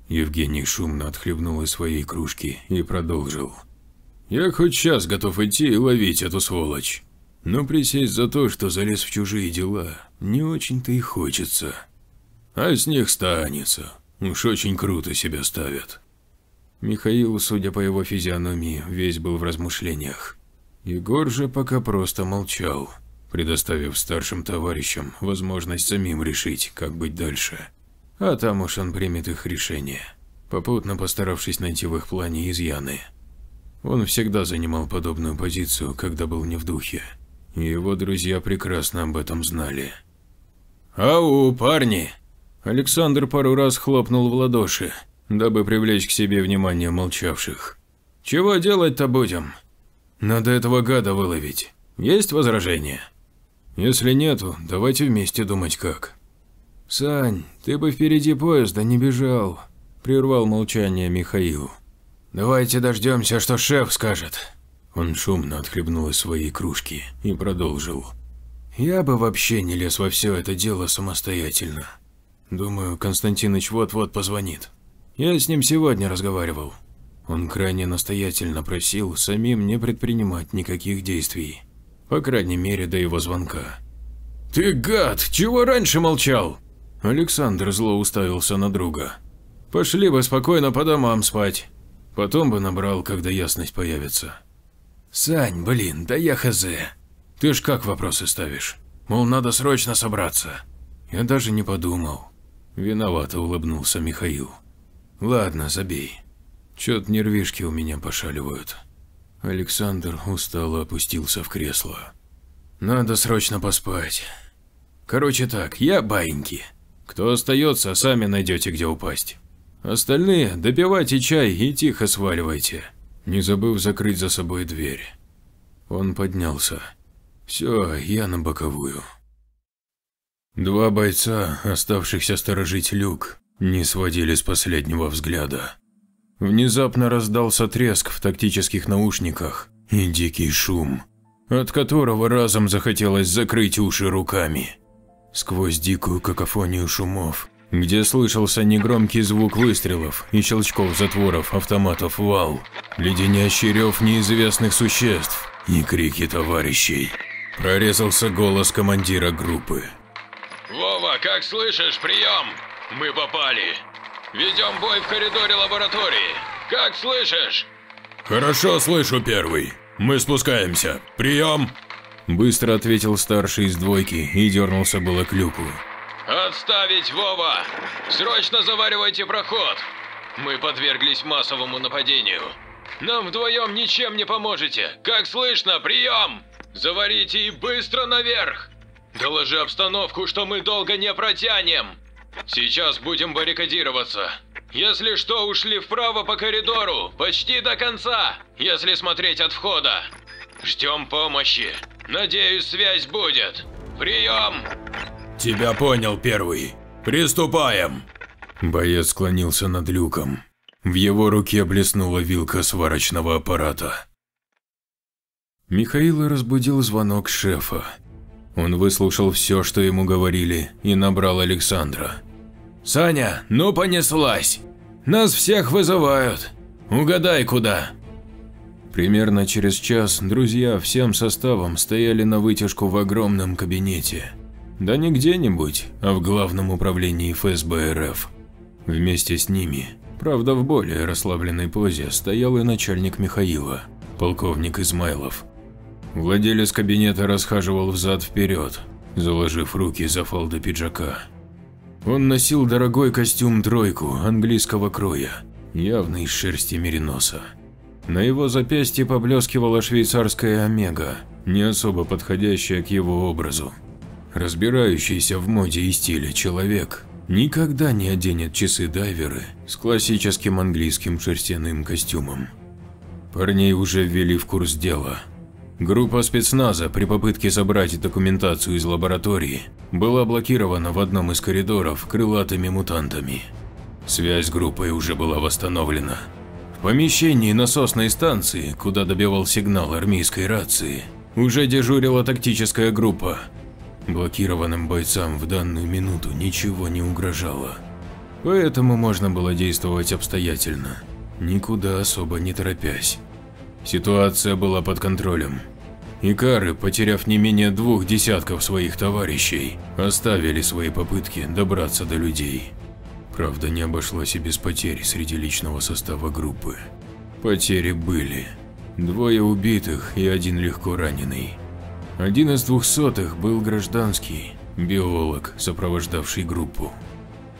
A: Евгений шумно отхлебнул из своей кружки и продолжил. Я хоть сейчас готов идти и ловить эту сволочь. Но присесть за то, что залез в чужие дела, не очень-то и хочется. А с них станется. Уж очень круто себя ставят. Михаил, судя по его физиономии, весь был в размышлениях. Егор же пока просто молчал, предоставив старшим товарищам возможность самим решить, как быть дальше. А там уж он примет их решение, попутно постаравшись найти в их плане изъяны. Он всегда занимал подобную позицию, когда был не в духе, и его друзья прекрасно об этом знали. «Ау, парни!» Александр пару раз хлопнул в ладоши, дабы привлечь к себе внимание молчавших. «Чего делать-то будем?» Надо этого гада выловить. Есть возражения? Если нету, давайте вместе думать как. Сань, ты бы впереди поезда не бежал, прервал молчание Михаил. Давайте дождемся, что шеф скажет. Он шумно отхлебнул из своей кружки и продолжил. Я бы вообще не лез во все это дело самостоятельно. Думаю, Константиныч вот-вот позвонит. Я с ним сегодня разговаривал. Он крайне настоятельно просил самим не предпринимать никаких действий, по крайней мере до его звонка. «Ты гад! Чего раньше молчал?» Александр зло уставился на друга. «Пошли бы спокойно по домам спать. Потом бы набрал, когда ясность появится». «Сань, блин, да я хз. Ты ж как вопросы ставишь? Мол, надо срочно собраться». Я даже не подумал. Виновато улыбнулся Михаил. «Ладно, забей. Чё-то нервишки у меня пошаливают. Александр устало опустился в кресло. Надо срочно поспать. Короче так, я баиньки. Кто остается, сами найдете где упасть. Остальные допивайте чай и тихо сваливайте, не забыв закрыть за собой дверь. Он поднялся. Все, я на боковую. Два бойца, оставшихся сторожить люк, не сводили с последнего взгляда. Внезапно раздался треск в тактических наушниках и дикий шум, от которого разом захотелось закрыть уши руками. Сквозь дикую какофонию шумов где слышался негромкий звук выстрелов и щелчков затворов автоматов «Вал», леденящий рев неизвестных существ и крики товарищей. Прорезался голос командира группы.
B: «Вова, как слышишь, прием! Мы попали! Ведем бой в коридоре лаборатории! Как слышишь?»
A: «Хорошо слышу, первый. Мы спускаемся. Прием!» Быстро ответил старший из двойки и дернулся было к люку.
B: «Отставить, Вова! Срочно заваривайте проход! Мы подверглись массовому нападению. Нам вдвоем ничем не поможете. Как слышно, прием! Заварите и быстро наверх! Доложи обстановку, что мы долго не протянем. Сейчас будем баррикадироваться. Если что, ушли вправо по коридору, почти до конца, если смотреть от входа. Ждем помощи. Надеюсь, связь будет. Прием!»
A: «Тебя понял, первый. Приступаем!» Боец склонился над люком. В его руке блеснула вилка сварочного аппарата. Михаила разбудил звонок шефа. Он выслушал все, что ему говорили, и набрал Александра.
C: «Саня, ну понеслась! Нас всех вызывают! Угадай, куда!»
A: Примерно через час друзья всем составом стояли на вытяжку в огромном кабинете. Да не где-нибудь, а в главном управлении ФСБ РФ. Вместе с ними, правда в более расслабленной позе, стоял и начальник Михаила, полковник Измайлов. Владелец кабинета расхаживал взад-вперед, заложив руки за фалды пиджака. Он носил дорогой костюм-тройку английского кроя, явно из шерсти мериноса. На его запястье поблескивала швейцарская омега, не особо подходящая к его образу. Разбирающийся в моде и стиле человек никогда не оденет часы-дайверы с классическим английским шерстяным костюмом. Парней уже ввели в курс дела. Группа спецназа при попытке собрать документацию из лаборатории была блокирована в одном из коридоров крылатыми мутантами. Связь с группой уже была восстановлена. В помещении насосной станции, куда добивал сигнал армейской рации, уже дежурила тактическая группа. Блокированным бойцам в данную минуту ничего не угрожало. Поэтому можно было действовать обстоятельно, никуда особо не торопясь. Ситуация была под контролем. Икары, потеряв не менее двух десятков своих товарищей, оставили свои попытки добраться до людей. Правда, не обошлось и без потерь среди личного состава группы. Потери были. Двое убитых и один легко раненый. Один из двухсотых был гражданский, биолог, сопровождавший группу.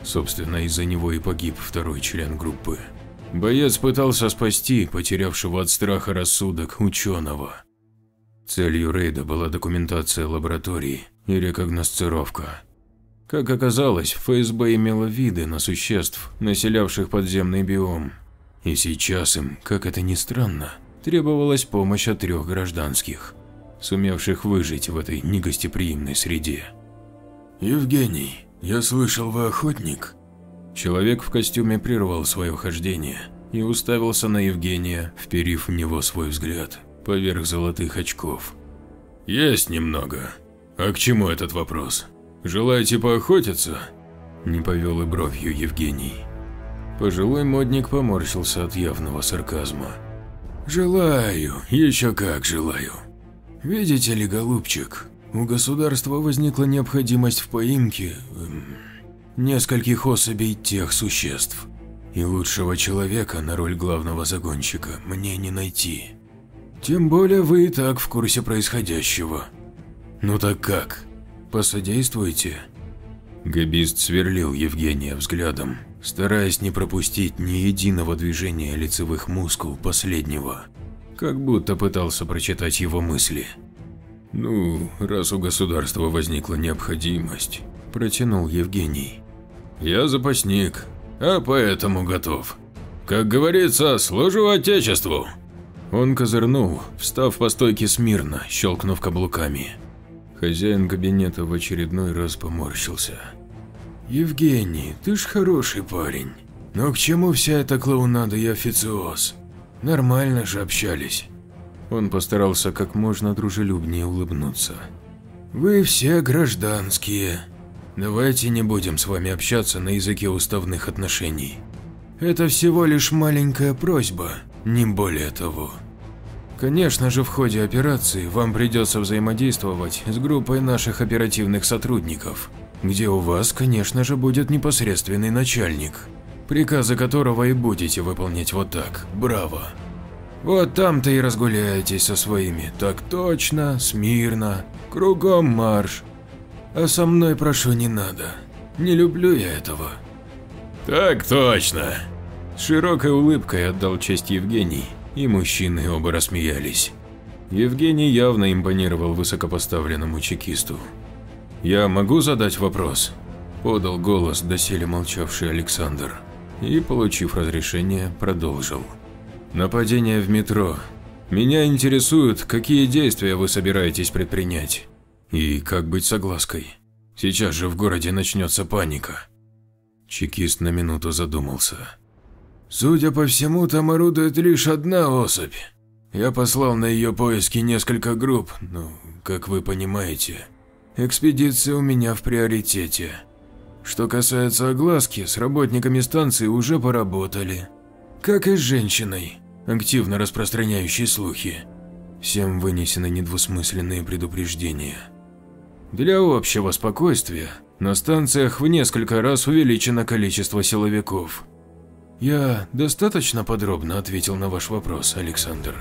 A: Собственно, из-за него и погиб второй член группы. Боец пытался спасти потерявшего от страха рассудок ученого. Целью рейда была документация лаборатории и рекогносцировка. Как оказалось, ФСБ имело виды на существ, населявших подземный биом. И сейчас им, как это ни странно, требовалась помощь от трех гражданских, сумевших выжить в этой негостеприимной среде. «Евгений, я слышал, вы охотник?» Человек в костюме прервал свое хождение и уставился на Евгения, вперив в него свой взгляд поверх золотых очков. «Есть немного. А к чему этот вопрос?» «Желаете поохотиться?» – не повел и бровью Евгений. Пожилой модник поморщился от явного сарказма. «Желаю, еще как желаю. Видите ли, голубчик, у государства возникла необходимость в поимке эм, нескольких особей тех существ, и лучшего человека на роль главного загонщика мне не найти. Тем более вы и так в курсе происходящего. Ну так как, Посодействуйте. Габист сверлил Евгения взглядом, стараясь не пропустить ни единого движения лицевых мускул последнего, как будто пытался прочитать его мысли. «Ну, раз у государства возникла необходимость», – протянул Евгений. «Я запасник, а поэтому готов. Как говорится, служу Отечеству». Он козырнул, встав по стойке смирно, щелкнув каблуками. Хозяин кабинета в очередной раз поморщился. «Евгений, ты ж хороший парень. Но к чему вся эта клоунада и официоз? Нормально же общались». Он постарался как можно дружелюбнее улыбнуться. «Вы все гражданские. давайте не будем с вами общаться на языке уставных отношений. Это всего лишь маленькая просьба, не более того. Конечно же, в ходе операции вам придется взаимодействовать с группой наших оперативных сотрудников, где у вас, конечно же, будет непосредственный начальник, приказы которого и будете выполнять вот так, браво. Вот там-то и разгуляетесь со своими, так точно, смирно, кругом марш. А со мной прошу не надо, не люблю я этого.
B: Так точно.
A: С широкой улыбкой отдал честь Евгений, и мужчины оба рассмеялись. Евгений явно импонировал высокопоставленному чекисту. «Я могу задать вопрос?» – подал голос доселе молчавший Александр и, получив разрешение, продолжил. «Нападение в метро. Меня интересует, какие действия вы собираетесь предпринять и как быть с оглаской. Сейчас же в городе начнется паника». Чекист на минуту задумался. Судя по всему, там орудует лишь одна особь. Я послал на ее поиски несколько групп, но, как вы понимаете, экспедиция у меня в приоритете. Что касается огласки, с работниками станции уже поработали. Как и с женщиной, активно распространяющей слухи. Всем вынесены недвусмысленные предупреждения. Для общего спокойствия на станциях в несколько раз увеличено количество силовиков. «Я достаточно подробно ответил на ваш вопрос, Александр?»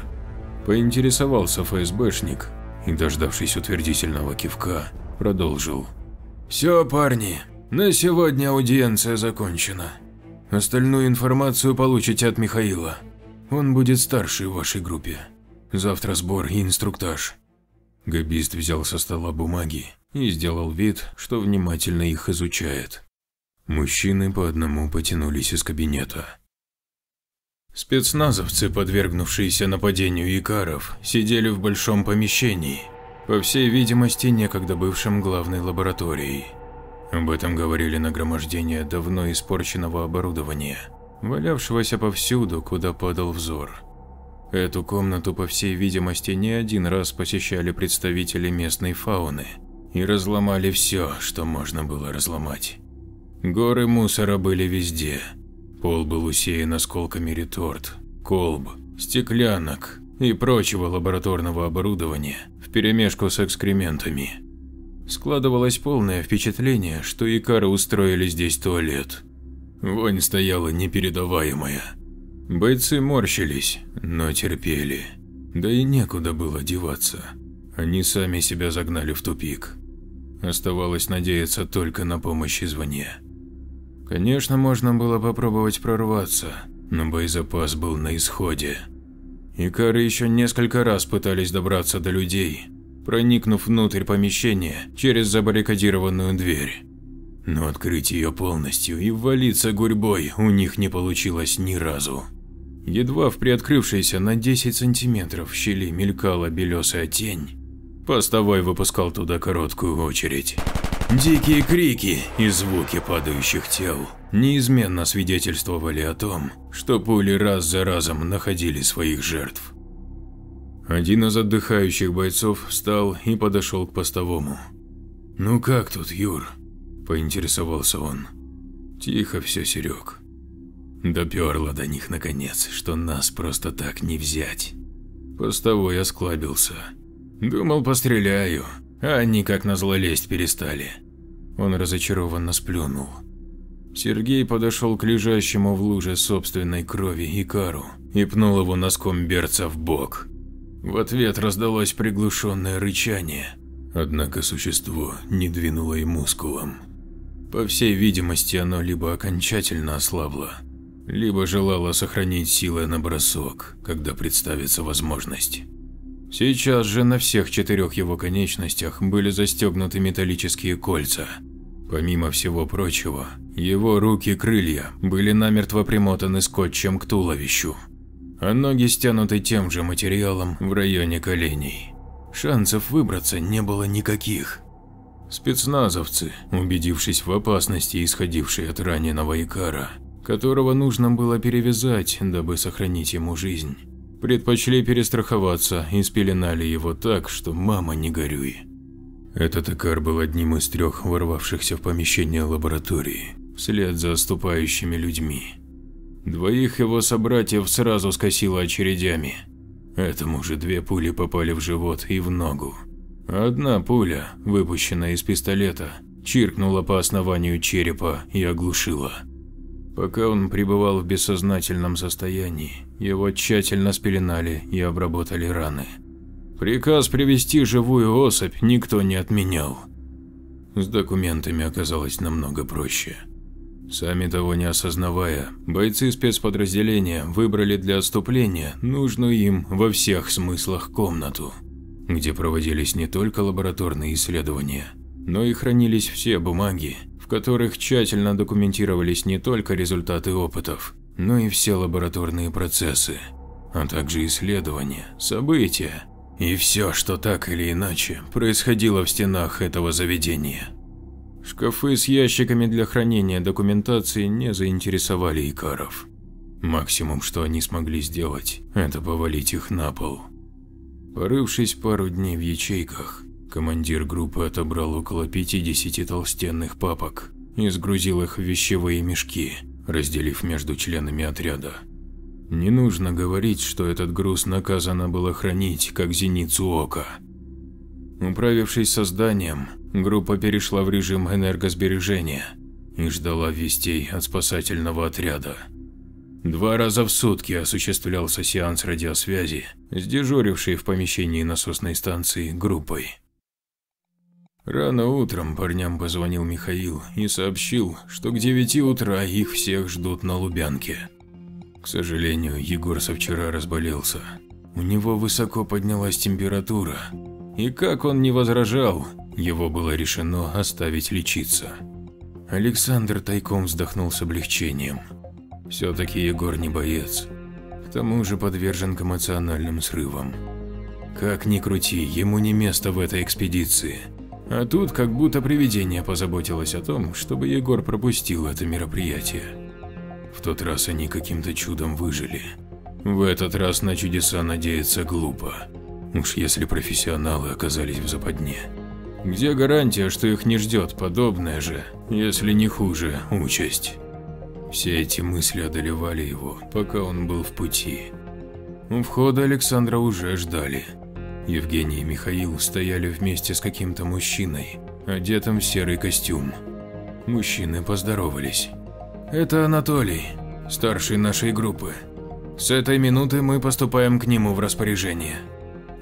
A: Поинтересовался ФСБшник и, дождавшись утвердительного кивка, продолжил. «Все, парни, на сегодня аудиенция закончена. Остальную информацию получите от Михаила. Он будет старший в вашей группе. Завтра сбор и инструктаж». Габист взял со стола бумаги и сделал вид, что внимательно их изучает. Мужчины по одному потянулись из кабинета. Спецназовцы, подвергнувшиеся нападению Икаров, сидели в большом помещении, по всей видимости, некогда бывшем главной лабораторией. Об этом говорили нагромождения давно испорченного оборудования, валявшегося повсюду, куда падал взор. Эту комнату, по всей видимости, не один раз посещали представители местной фауны и разломали все, что можно было разломать. Горы мусора были везде. Пол был усеян осколками реторт, колб, стеклянок и прочего лабораторного оборудования вперемешку с экскрементами. Складывалось полное впечатление, что икары устроили здесь туалет. Вонь стояла непередаваемая. Бойцы морщились, но терпели. Да и некуда было деваться. Они сами себя загнали в тупик. Оставалось надеяться только на помощь извне. Конечно, можно было попробовать прорваться, но боезапас был на исходе. Икары еще несколько раз пытались добраться до людей, проникнув внутрь помещения через забаррикадированную дверь. Но открыть ее полностью и ввалиться гурьбой у них не получилось ни разу. Едва в приоткрывшейся на 10 сантиметров щели мелькала белесая тень, постовой выпускал туда короткую очередь. Дикие крики и звуки падающих тел неизменно свидетельствовали о том, что пули раз за разом находили своих жертв. Один из отдыхающих бойцов встал и подошел к постовому. «Ну как тут, Юр?» – поинтересовался он. «Тихо все, Серег. Доперло до них наконец, что нас просто так не взять». Постовой осклабился. «Думал, постреляю, а они как назло лезть перестали. Он разочарованно сплюнул. Сергей подошел к лежащему в луже собственной крови Икару и пнул его носком берца в бок. В ответ раздалось приглушенное рычание, однако существо не двинуло и мускулом. По всей видимости, оно либо окончательно ослабло, либо желало сохранить силы на бросок, когда представится возможность. Сейчас же на всех четырех его конечностях были застегнуты металлические кольца. Помимо всего прочего, его руки-крылья были намертво примотаны скотчем к туловищу, а ноги стянуты тем же материалом в районе коленей. Шансов выбраться не было никаких. Спецназовцы, убедившись в опасности, исходившей от раненого Икара, которого нужно было перевязать, дабы сохранить ему жизнь, Предпочли перестраховаться и спеленали его так, что мама не горюй. Этот Икар был одним из трех ворвавшихся в помещение лаборатории, вслед за оступающими людьми. Двоих его собратьев сразу скосило очередями. Этому же две пули попали в живот и в ногу. Одна пуля, выпущенная из пистолета, чиркнула по основанию черепа и оглушила. Пока он пребывал в бессознательном состоянии, его тщательно спеленали и обработали раны. Приказ привести живую особь никто не отменял. С документами оказалось намного проще. Сами того не осознавая, бойцы спецподразделения выбрали для отступления нужную им во всех смыслах комнату, где проводились не только лабораторные исследования, но и хранились все бумаги, которых тщательно документировались не только результаты опытов, но и все лабораторные процессы, а также исследования, события и все, что так или иначе происходило в стенах этого заведения. Шкафы с ящиками для хранения документации не заинтересовали Икаров. Максимум, что они смогли сделать, это повалить их на пол. Порывшись пару дней в ячейках, командир группы отобрал около 50 толстенных папок и сгрузил их в вещевые мешки, разделив между членами отряда. Не нужно говорить, что этот груз наказано было хранить, как зеницу ока. Управившись со зданием, группа перешла в режим энергосбережения и ждала вестей от спасательного отряда. Два раза в сутки осуществлялся сеанс радиосвязи с дежурившей в помещении насосной станции группой. Рано утром парням позвонил Михаил и сообщил, что к 9 утра их всех ждут на Лубянке. К сожалению, Егор со вчера разболелся. У него высоко поднялась температура, и как он не возражал, его было решено оставить лечиться. Александр тайком вздохнул с облегчением. Все-таки Егор не боец. К тому же подвержен к эмоциональным срывам. Как ни крути, ему не место в этой экспедиции. А тут как будто привидение позаботилось о том, чтобы Егор пропустил это мероприятие. В тот раз они каким-то чудом выжили. В этот раз на чудеса надеяться глупо. Уж если профессионалы оказались в западне. Где гарантия, что их не ждет подобное же, если не хуже, участь? Все эти мысли одолевали его, пока он был в пути. У входа Александра уже ждали. Евгений и Михаил стояли вместе с каким-то мужчиной, одетым в серый костюм. Мужчины поздоровались. «Это Анатолий, старший нашей группы. С этой минуты мы поступаем к нему в распоряжение».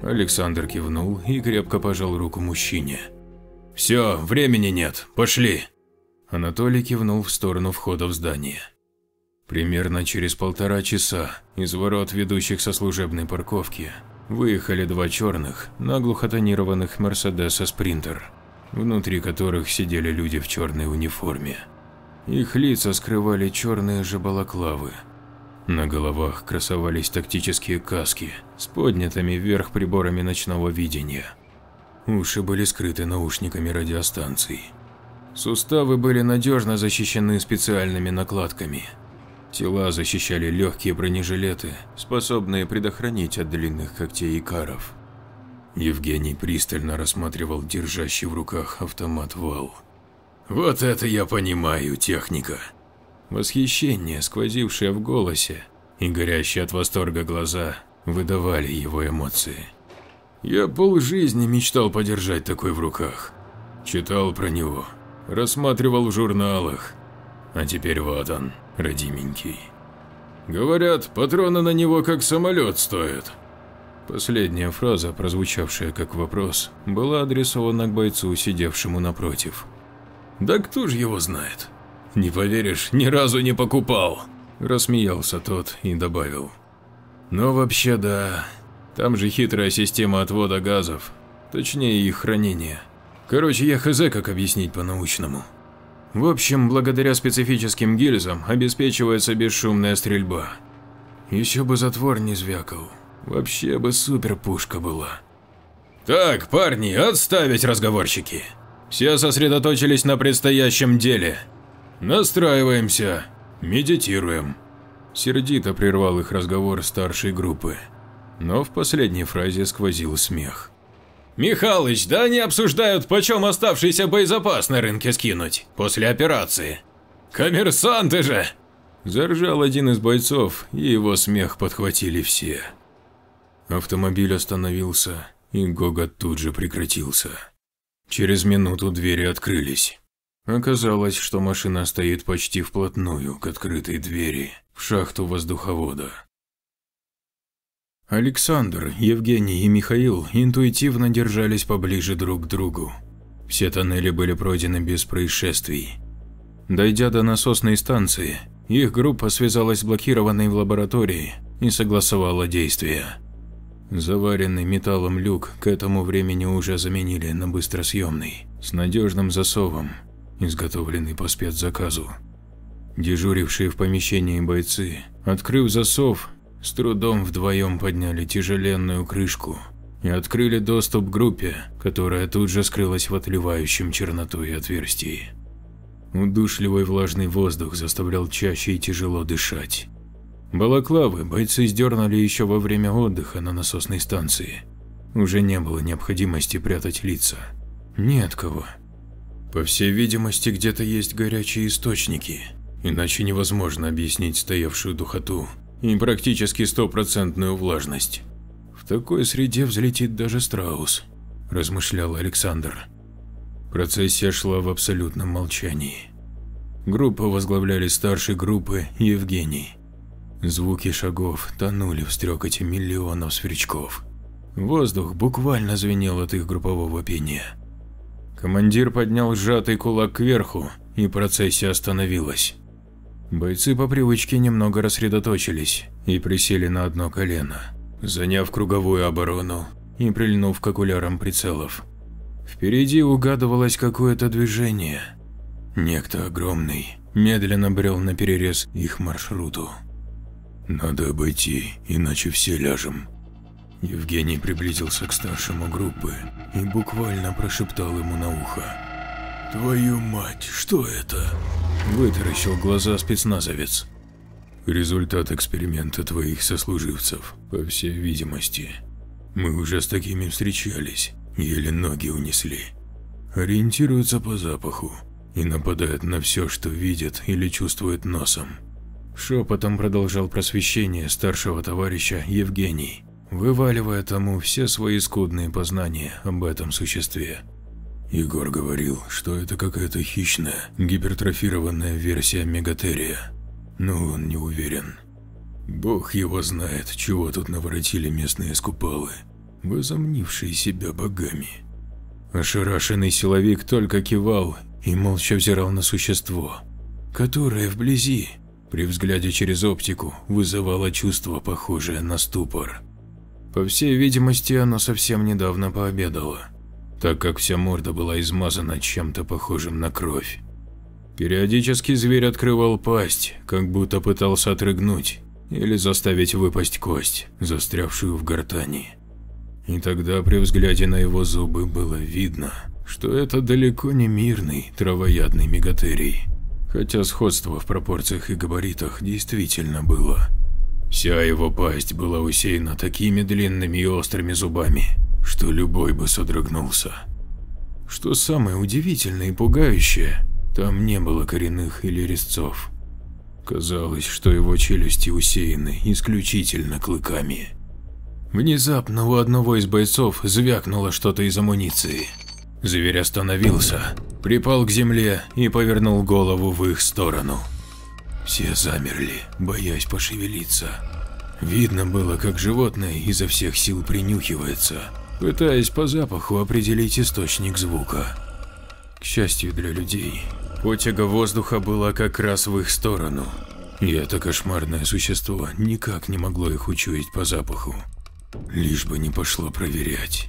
A: Александр кивнул и крепко пожал руку мужчине. «Все, времени нет, пошли!» Анатолий кивнул в сторону входа в здание. Примерно через полтора часа из ворот, ведущих со служебной парковки, выехали два черных, наглухо тонированных Мерседеса Спринтер, внутри которых сидели люди в черной униформе. Их лица скрывали черные же балаклавы, на головах красовались тактические каски с поднятыми вверх приборами ночного видения. Уши были скрыты наушниками радиостанций. Суставы были надежно защищены специальными накладками. Тела защищали легкие бронежилеты, способные предохранить от длинных когтей икаров. Евгений пристально рассматривал держащий в руках автомат вал. «Вот это я понимаю, техника!» Восхищение, сквозившее в голосе, и горящие от восторга глаза выдавали его эмоции. Я полжизни мечтал подержать такой в руках. Читал про него, рассматривал в журналах, а теперь вот он, родименький. Говорят, патроны на него как самолет стоят. Последняя фраза, прозвучавшая как вопрос, была адресована к бойцу, сидевшему напротив. Да кто же его знает? Не поверишь, ни разу не покупал. Рассмеялся тот и добавил. Но вообще да, там же хитрая система отвода газов, точнее их хранения. Короче, я хз как объяснить по-научному. В общем, благодаря специфическим гильзам обеспечивается бесшумная стрельба. Еще бы затвор не звякал, вообще бы супер пушка была. Так, парни, отставить разговорчики. Все сосредоточились на предстоящем деле. Настраиваемся, медитируем. Сердито прервал их разговор старшей группы, но в последней фразе сквозил смех.
C: Михалыч, да они обсуждают, почем оставшийся боезапас на рынке скинуть после операции. Коммерсанты же!
A: Заржал один из бойцов, и его смех подхватили все. Автомобиль остановился, и гогот тут же прекратился. Через минуту двери открылись. Оказалось, что машина стоит почти вплотную к открытой двери в шахту воздуховода. Александр, Евгений и Михаил интуитивно держались поближе друг к другу. Все тоннели были пройдены без происшествий. Дойдя до насосной станции, их группа связалась с блокированной в лаборатории и согласовала действия. Заваренный металлом люк к этому времени уже заменили на быстросъемный, с надежным засовом, изготовленный по спецзаказу. Дежурившие в помещении бойцы, открыв засов, с трудом вдвоем подняли тяжеленную крышку и открыли доступ к группе, которая тут же скрылась в отливающем чернотой отверстии. Удушливый влажный воздух заставлял чаще и тяжело дышать. Балаклавы бойцы сдернули еще во время отдыха на насосной станции. Уже не было необходимости прятать лица. Ни от кого. По всей видимости, где-то есть горячие источники, иначе невозможно объяснить стоявшую духоту и практически стопроцентную влажность. В такой среде взлетит даже страус, размышлял Александр. Процессия шла в абсолютном молчании. Группу возглавляли старший группы Евгений. Звуки шагов тонули в стрекоте миллионов сверчков. Воздух буквально звенел от их группового пения. Командир поднял сжатый кулак кверху, и процессия остановилась. Бойцы по привычке немного рассредоточились и присели на одно колено, заняв круговую оборону и прильнув к окулярам прицелов. Впереди угадывалось какое-то движение. Некто огромный медленно брел на перерез их маршруту. «Надо обойти, иначе все ляжем». Евгений приблизился к старшему группы и буквально прошептал ему на ухо. «Твою мать, что это?» Вытаращил глаза спецназовец. «Результат эксперимента твоих сослуживцев, по всей видимости. Мы уже с такими встречались, еле ноги унесли. Ориентируются по запаху и нападают на все, что видят или чувствуют носом. Шепотом продолжал просвещение старшего товарища Евгений, вываливая тому все свои скудные познания об этом существе. Егор говорил, что это какая-то хищная, гипертрофированная версия мегатерия, но он не уверен. Бог его знает, чего тут наворотили местные скупалы, возомнившие себя богами. Ошарашенный силовик только кивал и молча взирал на существо, которое вблизи, при взгляде через оптику, вызывало чувство, похожее на ступор. По всей видимости, оно совсем недавно пообедало так как вся морда была измазана чем-то похожим на кровь. Периодически зверь открывал пасть, как будто пытался отрыгнуть или заставить выпасть кость, застрявшую в гортани. И тогда при взгляде на его зубы было видно, что это далеко не мирный травоядный мегатерий, хотя сходство в пропорциях и габаритах действительно было. Вся его пасть была усеяна такими длинными и острыми зубами, что любой бы содрогнулся. Что самое удивительное и пугающее, там не было коренных или резцов. Казалось, что его челюсти усеяны исключительно клыками. Внезапно у одного из бойцов звякнуло что-то из амуниции. Зверь остановился, припал к земле и повернул голову в их сторону. Все замерли, боясь пошевелиться. Видно было, как животное изо всех сил принюхивается, пытаясь по запаху определить источник звука. К счастью для людей, потяга воздуха была как раз в их сторону, и это кошмарное существо никак не могло их учуять по запаху, лишь бы не пошло проверять.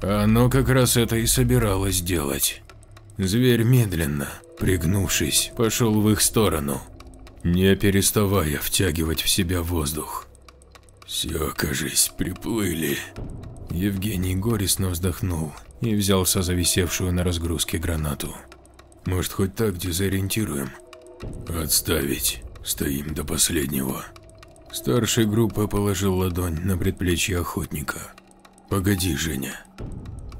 A: А оно как раз это и собиралось делать. Зверь медленно, пригнувшись, пошел в их сторону, не переставая втягивать в себя воздух. Все, кажись, приплыли. Евгений горестно вздохнул и взялся за висевшую на разгрузке гранату. Может, хоть так дезориентируем? Отставить. Стоим до последнего. Старший группа положил ладонь на предплечье охотника. Погоди, Женя.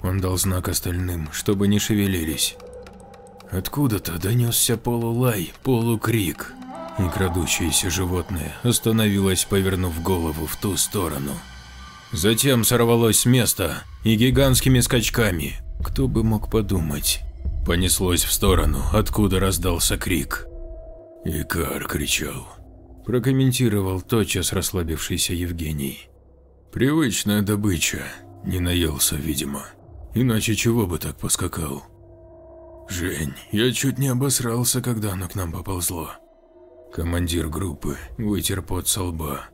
A: Он дал знак остальным, чтобы не шевелились. Откуда-то донесся полулай, полукрик, и крадущееся животное остановилось, повернув голову в ту сторону. Затем сорвалось с места и гигантскими скачками, кто бы мог подумать, понеслось в сторону, откуда раздался крик. Икар кричал. Прокомментировал тотчас расслабившийся Евгений. Привычная добыча, не наелся, видимо. Иначе чего бы так поскакал? Жень, я чуть не обосрался, когда оно к нам поползло. Командир группы вытер пот со лба.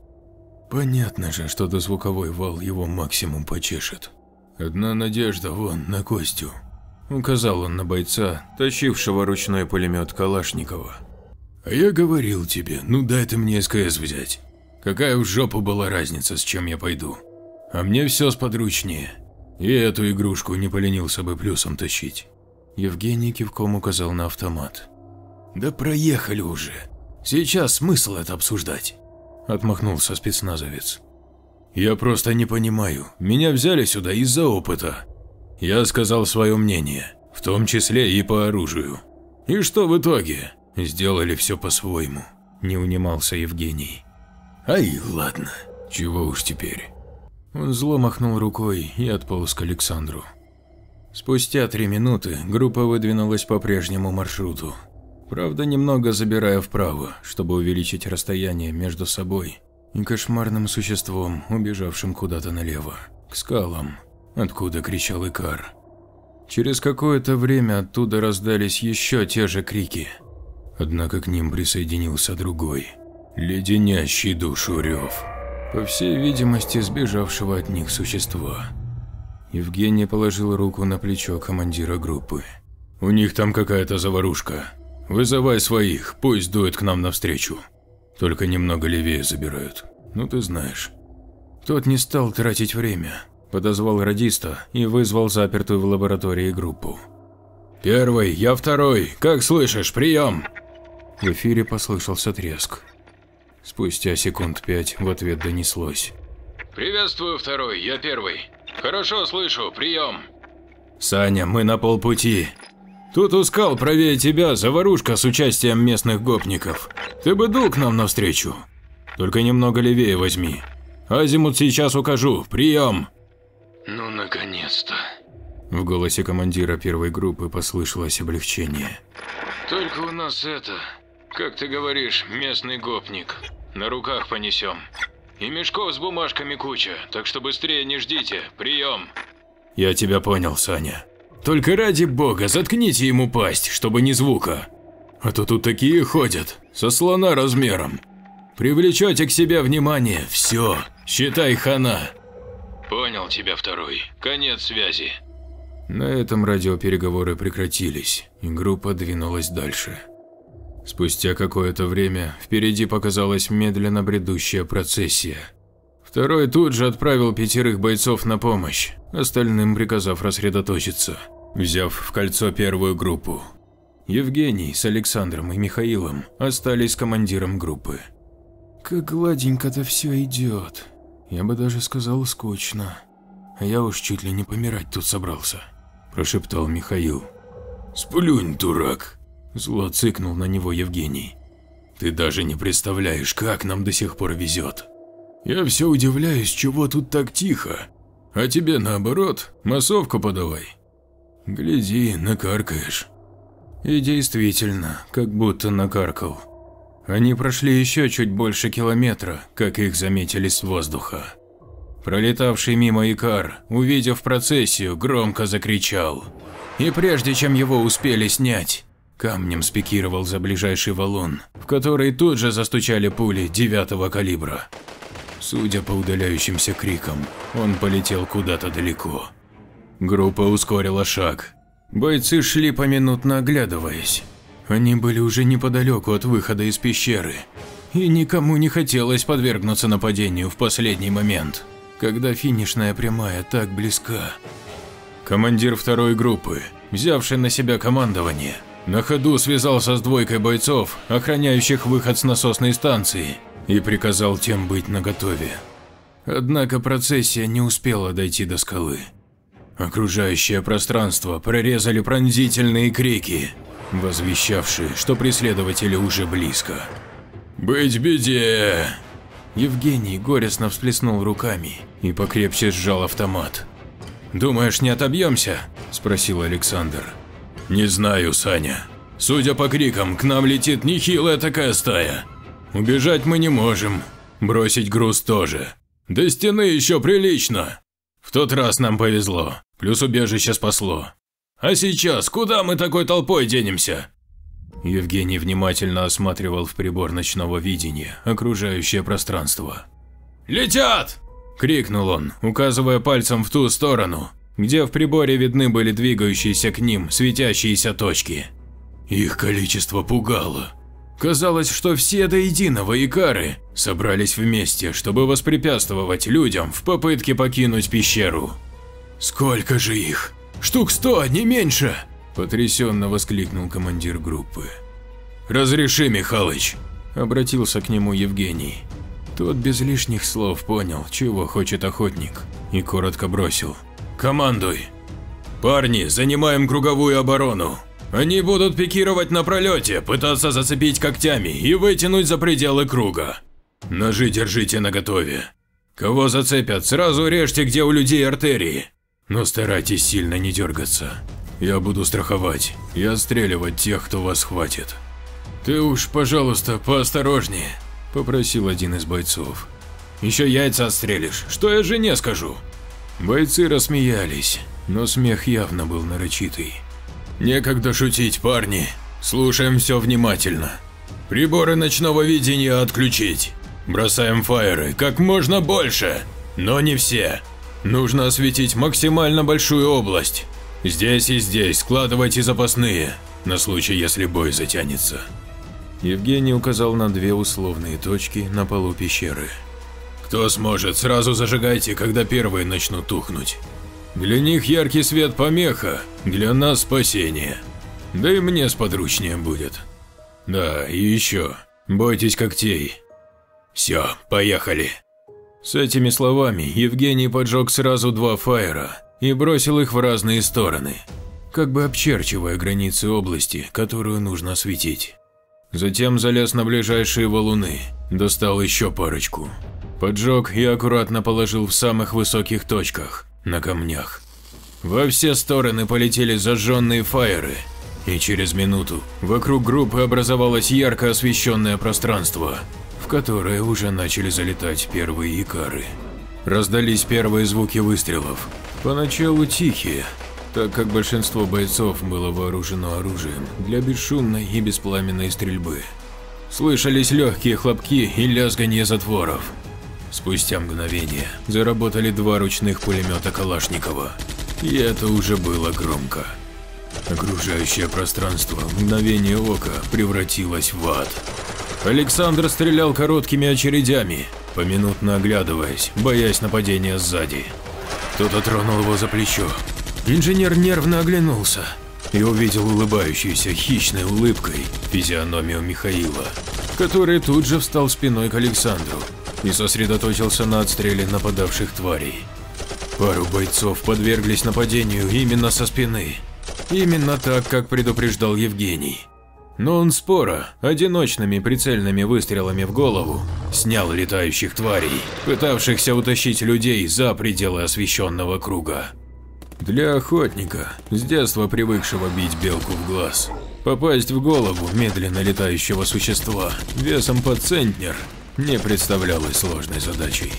A: Понятно же, что до звуковой вал его максимум почешет. Одна надежда вон на Костю. Указал он на бойца, тащившего ручной пулемет Калашникова. А я говорил тебе, ну дай ты мне СКС взять. Какая в жопу была разница, с чем я пойду. А мне все сподручнее. И эту игрушку не поленился бы плюсом тащить. Евгений кивком указал на автомат. Да проехали уже. Сейчас смысл это обсуждать. Отмахнулся спецназовец. Я просто не понимаю. Меня взяли сюда из-за опыта. Я сказал свое мнение, в том числе и по оружию. И что в итоге? Сделали все по-своему. Не унимался Евгений. Ай, ладно. Чего уж теперь. Он зло махнул рукой и отполз к Александру. Спустя три минуты группа выдвинулась по прежнему маршруту. Правда, немного забирая вправо, чтобы увеличить расстояние между собой и кошмарным существом, убежавшим куда-то налево, к скалам, откуда кричал Икар. Через какое-то время оттуда раздались еще те же крики. Однако к ним присоединился другой, леденящий душу рев, по всей видимости сбежавшего от них существа. Евгений положил руку на плечо командира группы. «У них там какая-то заварушка. Вызывай своих, пусть дует к нам навстречу. Только немного левее забирают. Ну ты знаешь». Тот не стал тратить время, подозвал радиста и вызвал запертую в лаборатории группу. «Первый, я второй. Как слышишь, прием!» В эфире послышался треск. Спустя секунд пять в ответ донеслось.
B: «Приветствую, второй, я первый. Хорошо слышу, прием!»
A: «Саня, мы на полпути. Тут у скал правее тебя заварушка с участием местных гопников. Ты бы дул к нам навстречу. Только немного левее возьми. Азимут сейчас укажу. Прием!»
B: «Ну, наконец-то!»
A: В голосе командира первой группы послышалось облегчение.
B: «Только у нас это, как ты говоришь, местный гопник. На руках понесем. И мешков с бумажками куча, так что быстрее не ждите. Прием!»
A: «Я тебя понял, Саня. Только ради бога, заткните ему пасть, чтобы ни звука. А то тут такие ходят, со слона размером. Привлечете к себе внимание, все, считай хана».
B: «Понял тебя, второй. Конец связи».
A: На этом радиопереговоры прекратились, и группа двинулась дальше. Спустя какое-то время впереди показалась медленно бредущая процессия. Второй тут же отправил пятерых бойцов на помощь, остальным приказав рассредоточиться, взяв в кольцо первую группу. Евгений с Александром и Михаилом остались командиром группы. Как гладенько-то все идет. Я бы даже сказал скучно. А я уж чуть ли не помирать тут собрался прошептал Михаил. «Сплюнь, дурак!» – зло цыкнул на него Евгений. «Ты даже не представляешь, как нам до сих пор везет. Я все удивляюсь, чего тут так тихо. А тебе наоборот, массовку подавай. Гляди, накаркаешь». И действительно, как будто накаркал. Они прошли еще чуть больше километра, как их заметили с воздуха. Пролетавший мимо Икар, увидев процессию, громко закричал. И прежде чем его успели снять, камнем спикировал за ближайший валун, в который тут же застучали пули девятого калибра. Судя по удаляющимся крикам, он полетел куда-то далеко. Группа ускорила шаг. Бойцы шли поминутно оглядываясь. Они были уже неподалеку от выхода из пещеры, и никому не хотелось подвергнуться нападению в последний момент когда финишная прямая так близка. Командир второй группы, взявший на себя командование, на ходу связался с двойкой бойцов, охраняющих выход с насосной станции, и приказал тем быть наготове. Однако процессия не успела дойти до скалы. Окружающее пространство прорезали пронзительные крики, возвещавшие, что преследователи уже близко. «Быть беде!» Евгений горестно всплеснул руками и покрепче сжал автомат. «Думаешь, не отобьемся?» – спросил Александр. «Не знаю, Саня. Судя по крикам, к нам летит нехилая такая стая. Убежать мы не можем, бросить груз тоже. До стены еще прилично. В тот раз нам повезло, плюс убежище спасло. А сейчас куда мы такой толпой денемся?» Евгений внимательно осматривал в прибор ночного видения окружающее пространство. «Летят!» – крикнул он, указывая пальцем в ту сторону, где в приборе видны были двигающиеся к ним светящиеся точки. Их количество пугало. Казалось, что все до единого икары собрались вместе, чтобы воспрепятствовать людям в попытке покинуть пещеру. «Сколько же их? Штук сто, не меньше!» – потрясенно воскликнул командир группы. «Разреши, Михалыч!» – обратился к нему Евгений. Тот без лишних слов понял, чего хочет охотник, и коротко бросил. «Командуй!» «Парни, занимаем круговую оборону. Они будут пикировать на пролете, пытаться зацепить когтями и вытянуть за пределы круга. Ножи держите наготове. Кого зацепят, сразу режьте, где у людей артерии. Но старайтесь сильно не дергаться. Я буду страховать и отстреливать тех, кто вас хватит. Ты уж, пожалуйста, поосторожнее, попросил один из бойцов. Еще яйца отстрелишь, что я жене скажу? Бойцы рассмеялись, но смех явно был нарочитый. Некогда шутить, парни. Слушаем все внимательно. Приборы ночного видения отключить. Бросаем фаеры как можно больше, но не все. Нужно осветить максимально большую область. Здесь и здесь складывайте запасные, на случай, если бой затянется. Евгений указал на две условные точки на полу пещеры. Кто сможет, сразу зажигайте, когда первые начнут тухнуть. Для них яркий свет помеха, для нас спасение. Да и мне сподручнее будет. Да, и еще, бойтесь когтей. Все, поехали. С этими словами Евгений поджег сразу два фаера и бросил их в разные стороны, как бы обчерчивая границы области, которую нужно осветить. Затем залез на ближайшие валуны, достал еще парочку. Поджег и аккуратно положил в самых высоких точках, на камнях. Во все стороны полетели зажженные фаеры, и через минуту вокруг группы образовалось ярко освещенное пространство, в которое уже начали залетать первые икары. Раздались первые звуки выстрелов, поначалу тихие, так как большинство бойцов было вооружено оружием для бесшумной и беспламенной стрельбы. Слышались легкие хлопки и лязганье затворов, Спустя мгновение заработали два ручных пулемета Калашникова, и это уже было громко. Окружающее пространство в мгновение ока превратилось в ад. Александр стрелял короткими очередями, поминутно оглядываясь, боясь нападения сзади. Кто-то тронул его за плечо. Инженер нервно оглянулся и увидел улыбающуюся хищной улыбкой физиономию Михаила, который тут же встал спиной к Александру и сосредоточился на отстреле нападавших тварей. Пару бойцов подверглись нападению именно со спины. Именно так, как предупреждал Евгений. Но он споро, одиночными прицельными выстрелами в голову, снял летающих тварей, пытавшихся утащить людей за пределы освещенного круга. Для охотника, с детства привыкшего бить белку в глаз, попасть в голову медленно летающего существа весом под центнер не представлялось сложной задачей.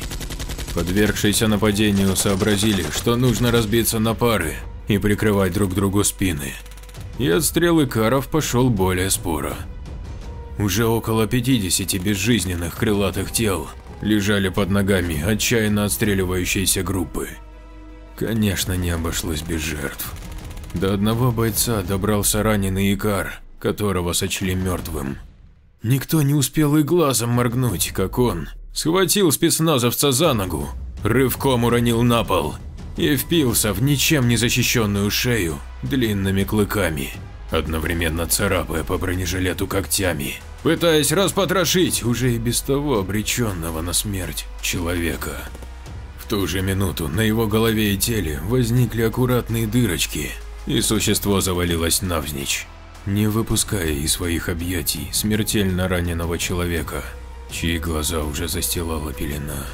A: Подвергшиеся нападению сообразили, что нужно разбиться на пары и прикрывать друг другу спины. И отстрел Икаров пошел более споро. Уже около 50 безжизненных крылатых тел лежали под ногами отчаянно отстреливающейся группы. Конечно, не обошлось без жертв. До одного бойца добрался раненый Икар, которого сочли мертвым. Никто не успел и глазом моргнуть, как он схватил спецназовца за ногу, рывком уронил на пол и впился в ничем не защищенную шею длинными клыками, одновременно царапая по бронежилету когтями, пытаясь распотрошить уже и без того обреченного на смерть человека. В ту же минуту на его голове и теле возникли аккуратные дырочки, и существо завалилось навзничь, не выпуская из своих объятий смертельно раненого человека, чьи глаза уже застилала пелена,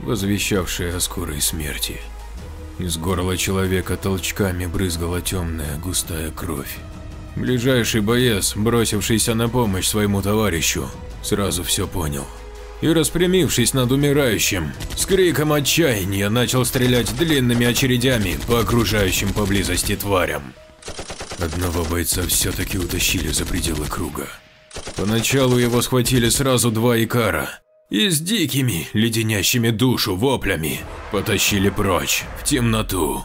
A: возвещавшая о скорой смерти. Из горла человека толчками брызгала темная густая кровь. Ближайший боец, бросившийся на помощь своему товарищу, сразу все понял. И распрямившись над умирающим, с криком отчаяния начал стрелять длинными очередями по окружающим поблизости тварям. Одного бойца все-таки утащили за пределы круга. Поначалу его схватили сразу два икара, и с дикими, леденящими душу воплями потащили прочь, в темноту.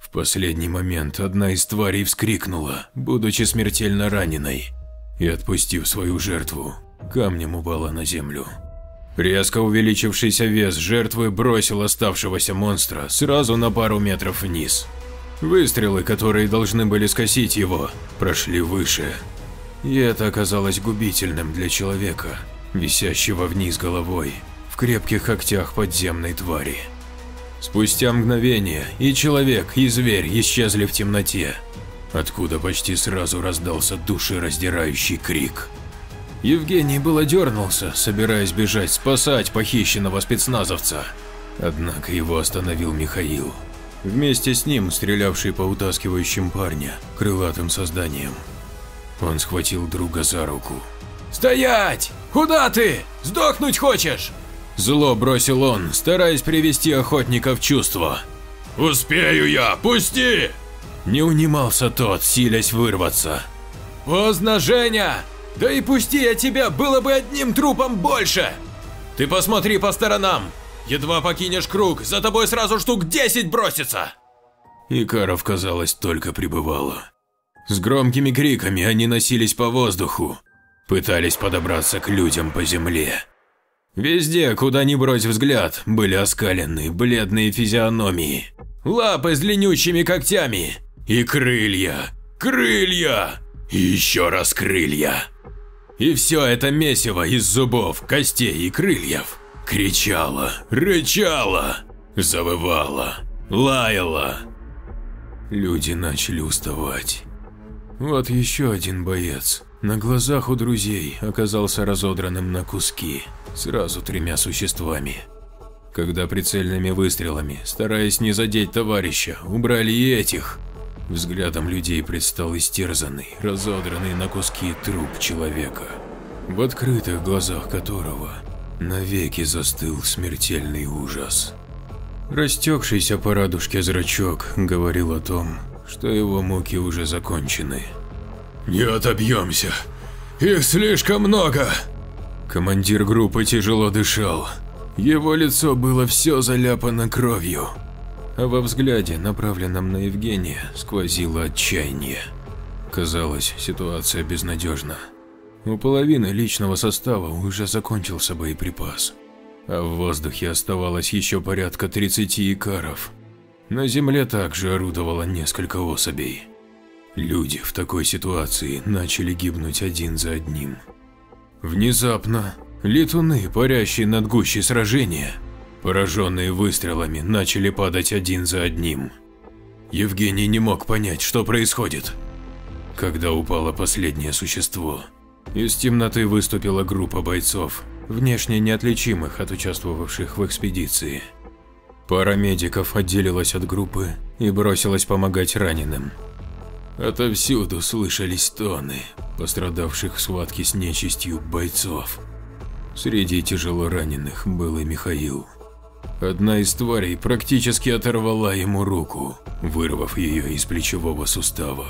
A: В последний момент одна из тварей вскрикнула, будучи смертельно раненой, и, отпустив свою жертву, камнем упала на землю. Резко увеличившийся вес жертвы бросил оставшегося монстра сразу на пару метров вниз. Выстрелы, которые должны были скосить его, прошли выше. И это оказалось губительным для человека, висящего вниз головой, в крепких когтях подземной твари. Спустя мгновение и человек, и зверь исчезли в темноте, откуда почти сразу раздался душераздирающий крик. Евгений было дернулся, собираясь бежать спасать похищенного спецназовца. Однако его остановил Михаил. Вместе с ним стрелявший по утаскивающим парня, крылатым созданием. Он схватил друга за руку.
C: «Стоять! Куда ты? Сдохнуть хочешь?»
A: Зло бросил он, стараясь привести охотника в чувство.
C: «Успею я, пусти!»
A: Не унимался тот, силясь вырваться.
C: «Поздно, Женя! Да и пусти я тебя, было бы одним трупом больше! Ты посмотри по сторонам! Едва покинешь круг, за тобой сразу штук 10 бросится!»
A: Икаров, казалось, только прибывало. С громкими криками они носились по воздуху, пытались подобраться к людям по земле. Везде, куда ни брось взгляд, были оскалены бледные физиономии, лапы с длиннющими когтями и крылья, крылья и еще раз крылья. И все это месиво из зубов, костей и крыльев кричало, рычало, завывало, лаяло. Люди начали уставать. Вот еще один боец на глазах у друзей оказался разодранным на куски, сразу тремя существами. Когда прицельными выстрелами, стараясь не задеть товарища, убрали и этих, взглядом людей предстал истерзанный, разодранный на куски труп человека, в открытых глазах которого навеки застыл смертельный ужас. Растекшийся по радужке зрачок говорил о том, что его муки уже закончены.
C: «Не отобьемся! Их слишком много!»
A: Командир группы тяжело дышал. Его лицо было все заляпано кровью, а во взгляде, направленном на Евгения, сквозило отчаяние. Казалось, ситуация безнадежна. У половины личного состава уже закончился боеприпас, а в воздухе оставалось еще порядка 30 икаров. На земле также орудовало несколько особей. Люди в такой ситуации начали гибнуть один за одним. Внезапно летуны, парящие над гущей сражения, пораженные выстрелами, начали падать один за одним. Евгений не мог понять, что происходит. Когда упало последнее существо, из темноты выступила группа бойцов, внешне неотличимых от участвовавших в экспедиции. Пара медиков отделилась от группы и бросилась помогать раненым. Отовсюду слышались тоны пострадавших в схватке с нечистью бойцов. Среди тяжело раненых был и Михаил. Одна из тварей практически оторвала ему руку, вырвав ее из плечевого сустава.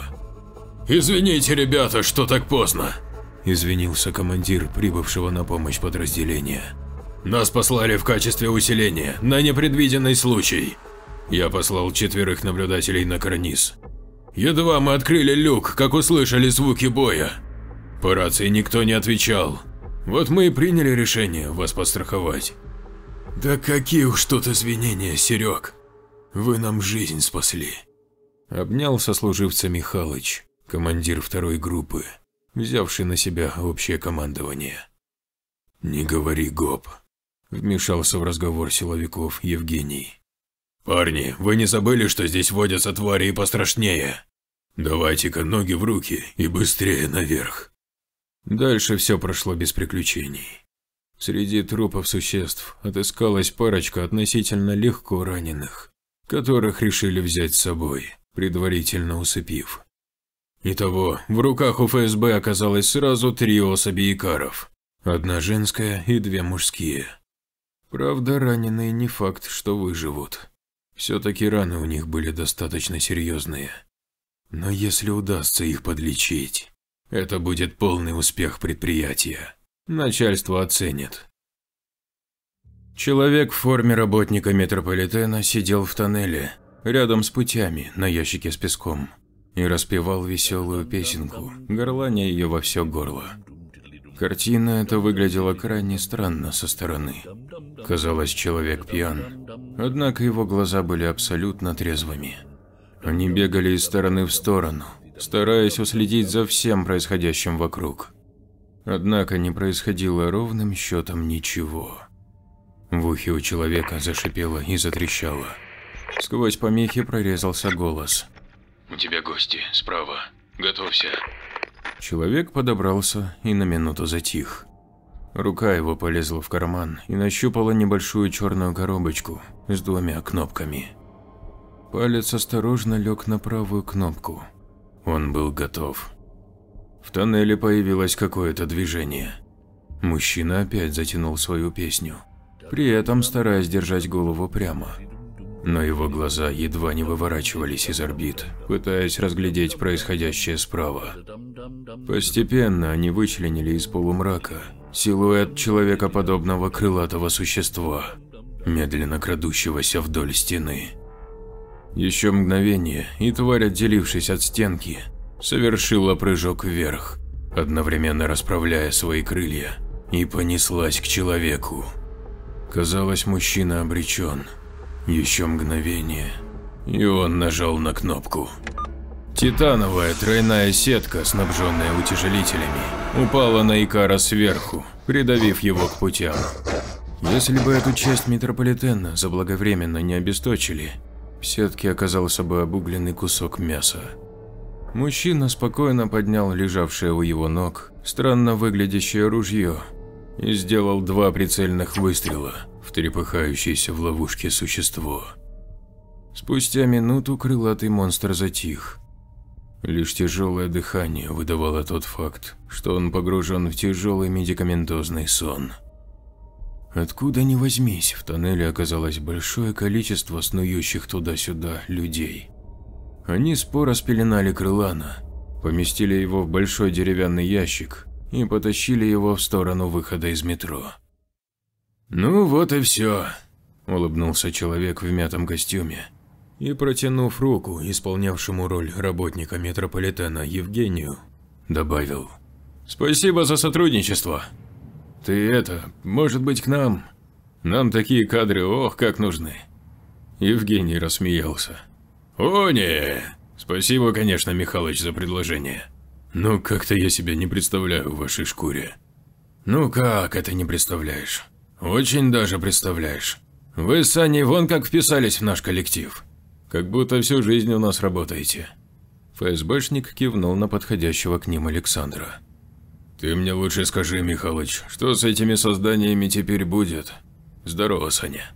C: «Извините, ребята, что так поздно», –
A: извинился командир прибывшего на помощь подразделения.
C: «Нас послали в качестве усиления, на непредвиденный случай. Я послал четверых наблюдателей на карниз. Едва мы открыли люк, как услышали звуки боя. По рации никто не отвечал. Вот мы и приняли решение вас подстраховать.
A: Да какие уж тут извинения, Серег. Вы нам жизнь спасли. Обнял сослуживца Михалыч, командир второй группы, взявший на себя общее командование. Не говори, Гоп. Вмешался в разговор силовиков Евгений.
C: «Парни, вы не забыли, что здесь водятся твари и пострашнее? Давайте-ка ноги в руки и быстрее наверх».
A: Дальше все прошло без приключений. Среди трупов существ отыскалась парочка относительно легко раненых, которых решили взять с собой, предварительно усыпив. Итого, в руках у ФСБ оказалось сразу три особи икаров, одна женская и две мужские. Правда, раненые не факт, что выживут. Все-таки раны у них были достаточно серьезные. Но если удастся их подлечить, это будет полный успех предприятия. Начальство оценит. Человек в форме работника метрополитена сидел в тоннеле, рядом с путями, на ящике с песком, и распевал веселую песенку, горланя ее во все горло. Картина эта выглядела крайне странно со стороны. Казалось, человек пьян, однако его глаза были абсолютно трезвыми. Они бегали из стороны в сторону, стараясь уследить за всем происходящим вокруг. Однако не происходило ровным счетом ничего. В ухе у человека зашипело и затрещало. Сквозь помехи прорезался голос.
B: «У тебя гости, справа. Готовься».
A: Человек подобрался и на минуту затих. Рука его полезла в карман и нащупала небольшую черную коробочку с двумя кнопками. Палец осторожно лег на правую кнопку. Он был готов. В тоннеле появилось какое-то движение. Мужчина опять затянул свою песню, при этом стараясь держать голову прямо но его глаза едва не выворачивались из орбит, пытаясь разглядеть происходящее справа. Постепенно они вычленили из полумрака силуэт человекоподобного крылатого существа, медленно крадущегося вдоль стены. Еще мгновение, и тварь, отделившись от стенки, совершила прыжок вверх, одновременно расправляя свои крылья, и понеслась к человеку. Казалось, мужчина обречен. Еще мгновение, и он нажал на кнопку. Титановая тройная сетка, снабженная утяжелителями, упала на Икара сверху, придавив его к путям. Если бы эту часть метрополитена заблаговременно не обесточили, в сетке оказался бы обугленный кусок мяса. Мужчина спокойно поднял лежавшее у его ног странно выглядящее ружье и сделал два прицельных выстрела в трепыхающееся в ловушке существо. Спустя минуту крылатый монстр затих. Лишь тяжелое дыхание выдавало тот факт, что он погружен в тяжелый медикаментозный сон. Откуда ни возьмись, в тоннеле оказалось большое количество снующих туда-сюда людей. Они споро спеленали крылана, поместили его в большой деревянный ящик и потащили его в сторону выхода из метро. «Ну вот и все», – улыбнулся человек в мятом костюме и, протянув руку исполнявшему роль работника метрополитена Евгению, добавил «Спасибо за сотрудничество. Ты это, может быть, к нам? Нам такие кадры, ох, как нужны». Евгений рассмеялся. «О, не! Спасибо, конечно, Михалыч, за предложение. Но как-то я себя не представляю в вашей шкуре. Ну как это не представляешь? Очень даже представляешь. Вы с Аней вон как вписались в наш коллектив. Как будто всю жизнь у нас работаете. ФСБшник кивнул на подходящего к ним Александра. Ты мне лучше скажи, Михалыч, что с этими созданиями теперь будет? Здорово, Саня.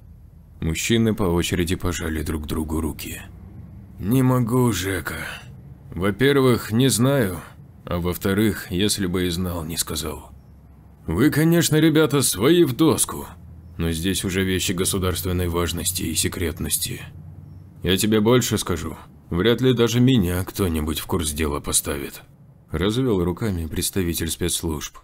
A: Мужчины по очереди пожали друг другу руки. Не могу, Жека. Во-первых, не знаю, а во-вторых, если бы и знал, не сказал. Вы, конечно, ребята, свои в доску, но здесь уже вещи государственной важности и секретности. Я тебе больше скажу, вряд ли даже меня кто-нибудь в курс дела поставит. Развел руками представитель спецслужб.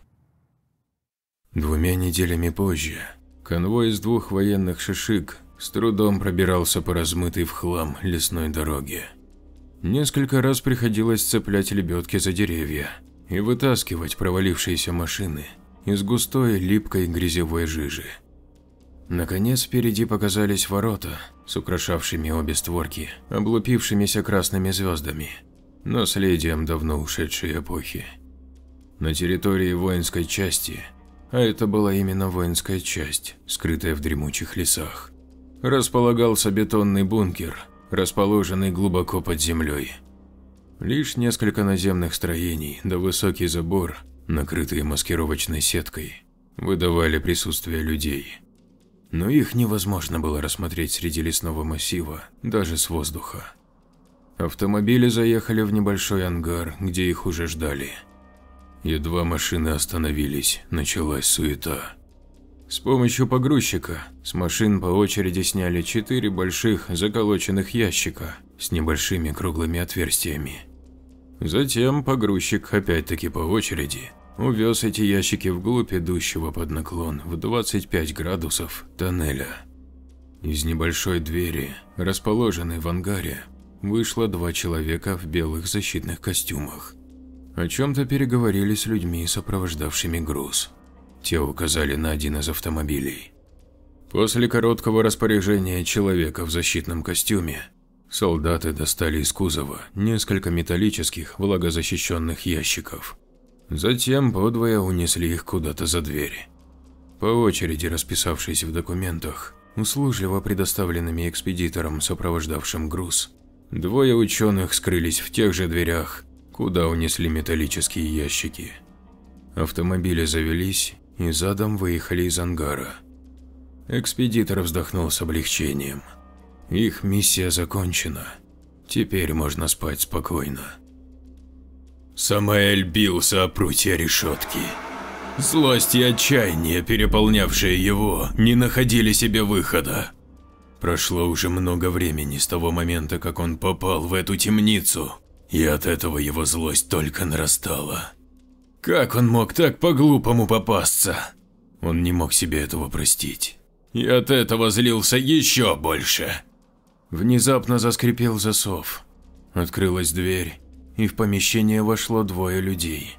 A: Двумя неделями позже конвой из двух военных шишиг с трудом пробирался по размытой в хлам лесной дороге. Несколько раз приходилось цеплять лебедки за деревья и вытаскивать провалившиеся машины из густой липкой грязевой жижи. Наконец впереди показались ворота с украшавшими обе створки, облупившимися красными звездами, наследием давно ушедшей эпохи. На территории воинской части а это была именно воинская часть, скрытая в дремучих лесах. Располагался бетонный бункер, расположенный глубоко под землей. Лишь несколько наземных строений да высокий забор, накрытый маскировочной сеткой, выдавали присутствие людей. Но их невозможно было рассмотреть среди лесного массива, даже с воздуха. Автомобили заехали в небольшой ангар, где их уже ждали. Едва машины остановились, началась суета. С помощью погрузчика с машин по очереди сняли четыре больших заколоченных ящика с небольшими круглыми отверстиями. Затем погрузчик опять-таки по очереди увез эти ящики вглубь идущего под наклон в 25 градусов тоннеля. Из небольшой двери, расположенной в ангаре, вышло два человека в белых защитных костюмах. О чем-то переговорили с людьми, сопровождавшими груз. Те указали на один из автомобилей. После короткого распоряжения человека в защитном костюме, солдаты достали из кузова несколько металлических влагозащищенных ящиков. Затем подвое унесли их куда-то за дверь. По очереди расписавшись в документах, услужливо предоставленными экспедитором, сопровождавшим груз, двое ученых скрылись в тех же дверях, куда унесли металлические ящики. Автомобили завелись и задом выехали из ангара. Экспедитор вздохнул с облегчением. Их миссия закончена. Теперь можно спать спокойно.
C: Самаэль бился о прутья решетки. Злость и отчаяние, переполнявшие его, не находили себе выхода. Прошло уже много времени с того момента, как он попал в эту темницу, и от этого его злость только нарастала. Как он мог так по-глупому попасться? Он не мог себе этого простить. И от этого злился еще больше.
A: Внезапно заскрипел засов. Открылась дверь, и в помещение вошло двое людей.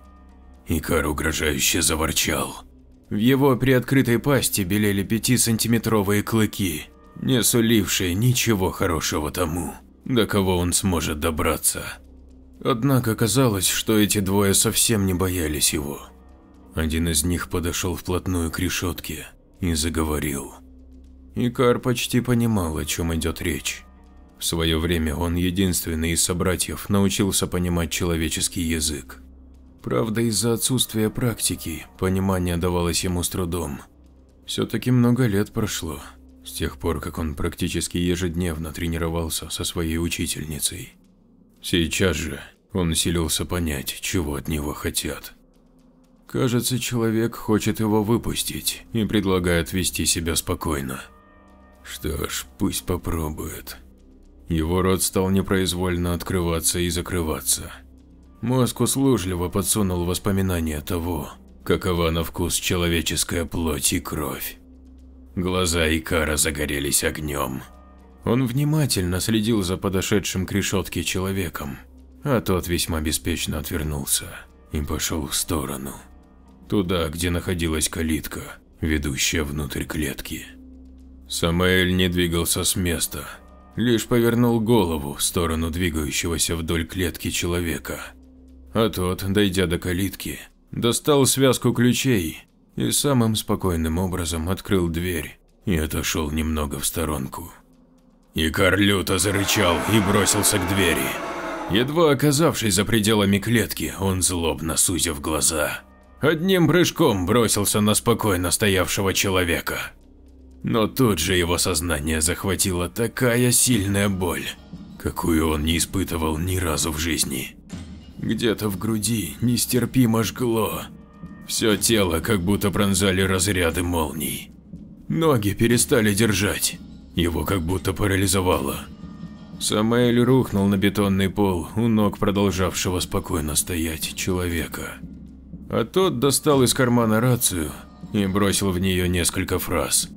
C: Икар угрожающе заворчал.
A: В его приоткрытой пасти белели пятисантиметровые клыки, не сулившие ничего хорошего тому, до кого он сможет добраться. Однако казалось, что эти двое совсем не боялись его. Один из них подошел вплотную к решетке и заговорил. Икар почти понимал, о чем идет речь. В свое время он единственный из собратьев научился понимать человеческий язык. Правда, из-за отсутствия практики понимание давалось ему с трудом. Все-таки много лет прошло, с тех пор, как он практически ежедневно тренировался со своей учительницей. Сейчас же он силился понять, чего от него хотят. Кажется, человек хочет его выпустить и предлагает вести себя спокойно. Что ж, пусть попробует. Его рот стал непроизвольно открываться и закрываться. Мозг услужливо подсунул воспоминания того, какова на вкус человеческая плоть и кровь. Глаза Икара загорелись огнем. Он внимательно следил за подошедшим к решетке человеком, а тот весьма беспечно отвернулся и пошел в сторону. Туда, где находилась калитка, ведущая внутрь клетки. Самаэль не двигался с места, лишь повернул голову в сторону двигающегося вдоль клетки человека. А тот, дойдя до калитки, достал связку ключей и самым спокойным образом открыл дверь и отошел немного в сторонку. Икар люто зарычал и бросился к двери. Едва оказавшись за пределами клетки, он злобно сузив глаза, одним прыжком бросился на спокойно стоявшего человека. Но тут же его сознание захватила такая сильная боль, какую он не испытывал ни разу в жизни. Где-то в груди нестерпимо жгло. Все тело как будто пронзали разряды молний. Ноги перестали держать, его как будто парализовало. Самаэль рухнул на бетонный пол у ног продолжавшего спокойно стоять человека. А тот достал из кармана рацию и бросил в нее несколько фраз.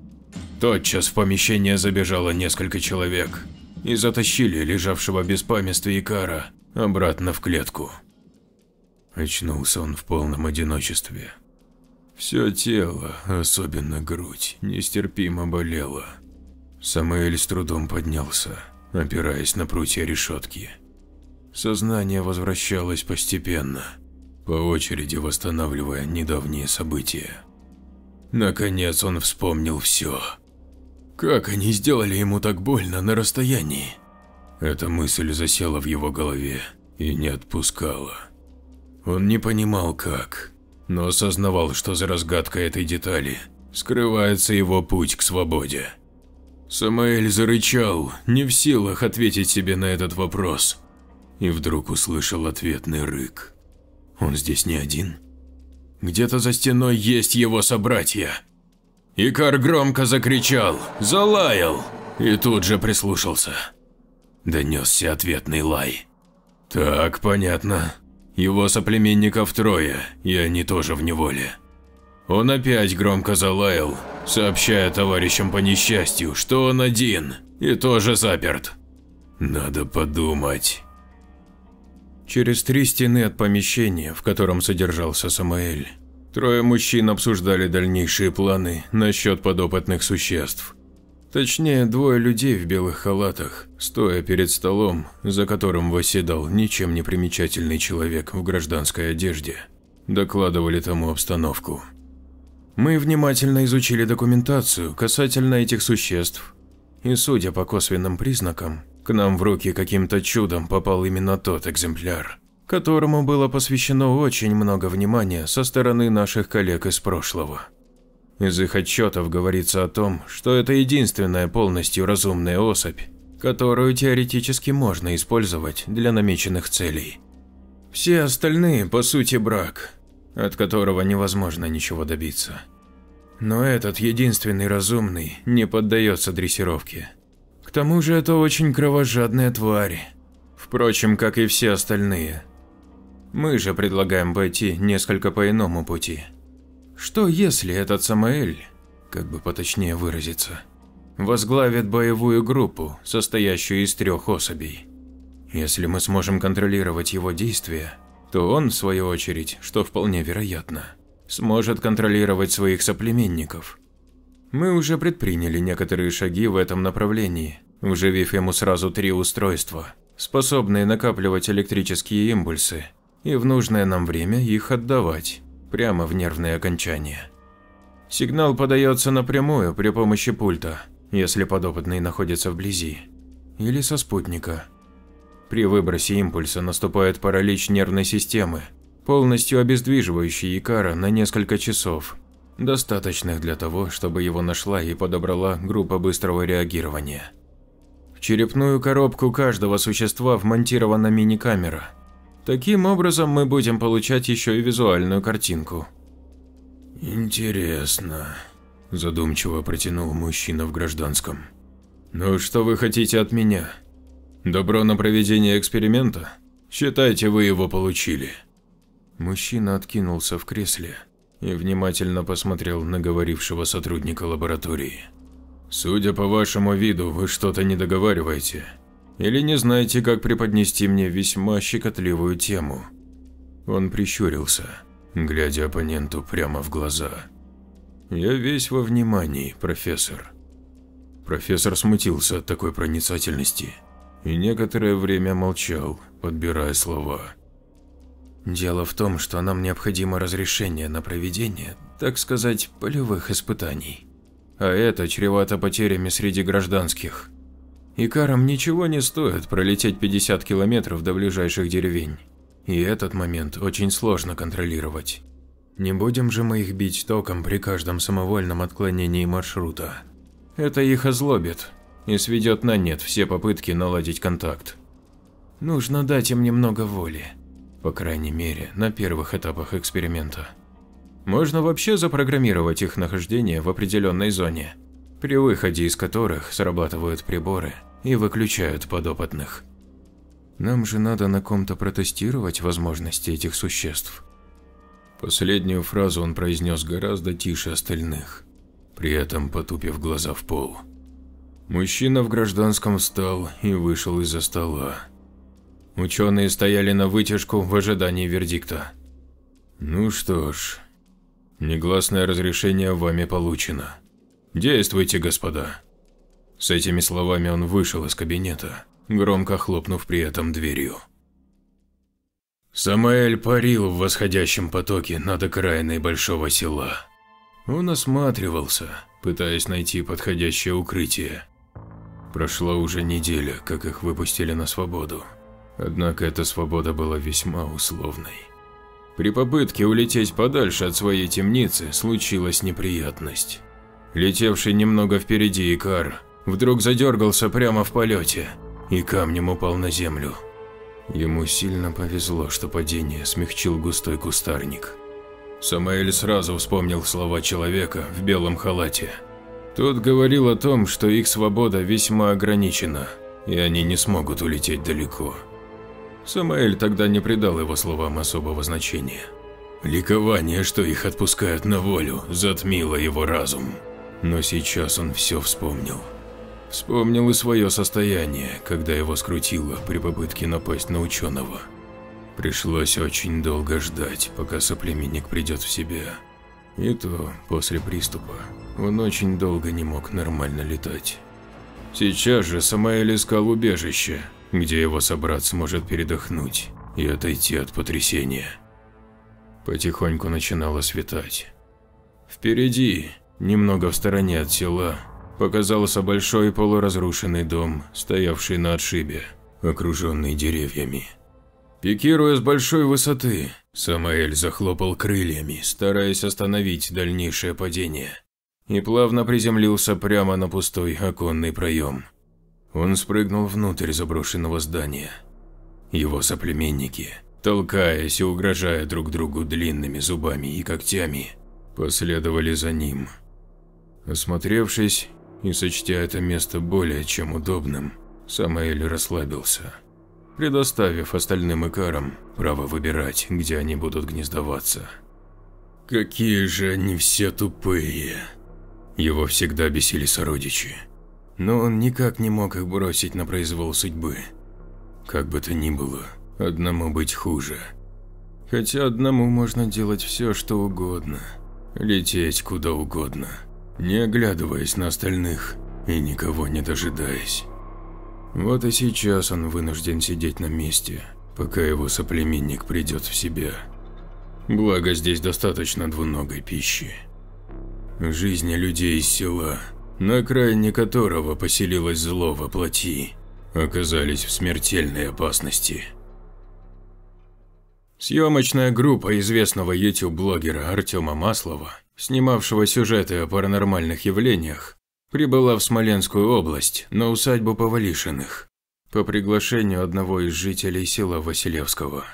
A: Тотчас в помещение забежало несколько человек и затащили лежавшего без памяти Икара обратно в клетку. Очнулся он в полном одиночестве. Все тело, особенно грудь, нестерпимо болело. Самуэль с трудом поднялся, опираясь на прутья решетки. Сознание возвращалось постепенно, по очереди восстанавливая недавние события.
C: Наконец он вспомнил все. Как они сделали ему так больно на расстоянии? Эта мысль засела в его голове и не отпускала. Он не понимал как, но осознавал, что за разгадкой этой детали скрывается его путь к свободе. Самаэль зарычал, не в силах ответить себе на этот вопрос, и вдруг услышал ответный рык. Он здесь не один? Где-то за стеной есть его собратья. Икар громко закричал, залаял и тут же прислушался. Донесся ответный лай. Так, понятно. Его соплеменников трое, и они тоже в неволе. Он опять громко залаял, сообщая товарищам по несчастью, что он один и тоже заперт. Надо подумать.
A: Через три стены от помещения, в котором содержался Самаэль, трое мужчин обсуждали дальнейшие планы насчет подопытных существ. Точнее, двое людей в белых халатах, стоя перед столом, за которым восседал ничем не примечательный человек в гражданской одежде, докладывали тому обстановку. Мы внимательно изучили документацию касательно этих существ, и судя по косвенным признакам, к нам в руки каким-то чудом попал именно тот экземпляр, которому было посвящено очень много внимания со стороны наших коллег из прошлого. Из их отчетов говорится о том, что это единственная полностью разумная особь, которую теоретически можно использовать для намеченных целей. Все остальные, по сути, брак, от которого невозможно ничего добиться. Но этот единственный разумный не поддается дрессировке тому же это очень кровожадные твари. Впрочем, как и все остальные. Мы же предлагаем пойти несколько по иному пути. Что если этот Самаэль, как бы поточнее выразиться, возглавит боевую группу, состоящую из трех особей? Если мы сможем контролировать его действия, то он, в свою очередь, что вполне вероятно, сможет контролировать своих соплеменников. Мы уже предприняли некоторые шаги в этом направлении, вживив ему сразу три устройства, способные накапливать электрические импульсы и в нужное нам время их отдавать, прямо в нервные окончания. Сигнал подается напрямую при помощи пульта, если подопытный находится вблизи, или со спутника. При выбросе импульса наступает паралич нервной системы, полностью обездвиживающий Икара на несколько часов, достаточных для того, чтобы его нашла и подобрала группа быстрого реагирования. В черепную коробку каждого существа вмонтирована мини-камера. Таким образом мы будем получать еще и визуальную картинку.
C: Интересно, задумчиво протянул мужчина в гражданском.
A: Ну что вы хотите от меня? Добро на проведение эксперимента? Считайте, вы его получили. Мужчина откинулся в кресле и внимательно посмотрел на говорившего сотрудника лаборатории. Судя по вашему виду, вы что-то не договариваете или не знаете, как преподнести мне весьма щекотливую тему. Он прищурился, глядя оппоненту прямо в глаза. Я весь во внимании, профессор. Профессор смутился от такой проницательности и некоторое время молчал, подбирая слова. Дело в том, что нам необходимо разрешение на проведение, так сказать, полевых испытаний а это чревато потерями среди гражданских. Икарам ничего не стоит пролететь 50 километров до ближайших деревень, и этот момент очень сложно контролировать. Не будем же мы их бить током при каждом самовольном отклонении маршрута. Это их озлобит и сведет на нет все попытки наладить контакт. Нужно дать им немного воли, по крайней мере, на первых этапах эксперимента. Можно вообще запрограммировать их нахождение в определенной зоне, при выходе из которых срабатывают приборы и выключают подопытных. Нам же надо на ком-то протестировать возможности этих существ. Последнюю фразу он произнес гораздо тише остальных, при этом потупив глаза в пол. Мужчина в гражданском встал и вышел из-за стола. Ученые стояли на вытяжку в ожидании вердикта. Ну что ж, Негласное разрешение вами получено. Действуйте, господа. С этими словами он вышел из кабинета, громко хлопнув при этом дверью. Самаэль парил в восходящем потоке над окраиной большого села. Он осматривался, пытаясь найти подходящее укрытие. Прошла уже неделя, как их выпустили на свободу. Однако эта свобода была весьма условной. При попытке улететь подальше от своей темницы случилась неприятность. Летевший немного впереди Икар вдруг задергался прямо в полете и камнем упал на землю. Ему сильно повезло, что падение смягчил густой кустарник. Самаэль сразу вспомнил слова человека в белом халате. Тот говорил о том, что их свобода весьма ограничена, и они не смогут улететь далеко. Самаэль тогда не придал его словам особого значения. Ликование, что их отпускают на волю, затмило его разум. Но сейчас он все вспомнил. Вспомнил и свое состояние, когда его скрутило при попытке напасть на ученого. Пришлось очень долго ждать, пока соплеменник придет в себя. И то после приступа он очень долго не мог нормально летать. Сейчас же Самаэль искал убежище, где его собрат сможет передохнуть и отойти от потрясения. Потихоньку начинало светать. Впереди, немного в стороне от села, показался большой полуразрушенный дом, стоявший на отшибе, окруженный деревьями. Пикируя с большой высоты, Самаэль захлопал крыльями, стараясь остановить дальнейшее падение, и плавно приземлился прямо на пустой оконный проем. Он спрыгнул внутрь заброшенного здания. Его соплеменники, толкаясь и угрожая друг другу длинными зубами и когтями, последовали за ним. Осмотревшись и сочтя это место более чем удобным, Самаэль расслабился предоставив остальным икарам право выбирать, где они будут гнездоваться. Какие же они все тупые. Его всегда бесили сородичи, но он никак не мог их бросить на произвол судьбы. Как бы то ни было, одному быть хуже. Хотя одному можно делать все, что угодно, лететь куда угодно, не оглядываясь на остальных и никого не дожидаясь. Вот и сейчас он вынужден сидеть на месте, пока его соплеменник придет в себя. Благо здесь достаточно двуногой пищи. Жизни людей из села, на окраине которого поселилось зло во плоти, оказались в смертельной опасности. Съемочная группа известного YouTube-блогера Артема Маслова, снимавшего сюжеты о паранормальных явлениях, прибыла в Смоленскую область, на усадьбу Повалишиных, по приглашению одного из жителей села Василевского.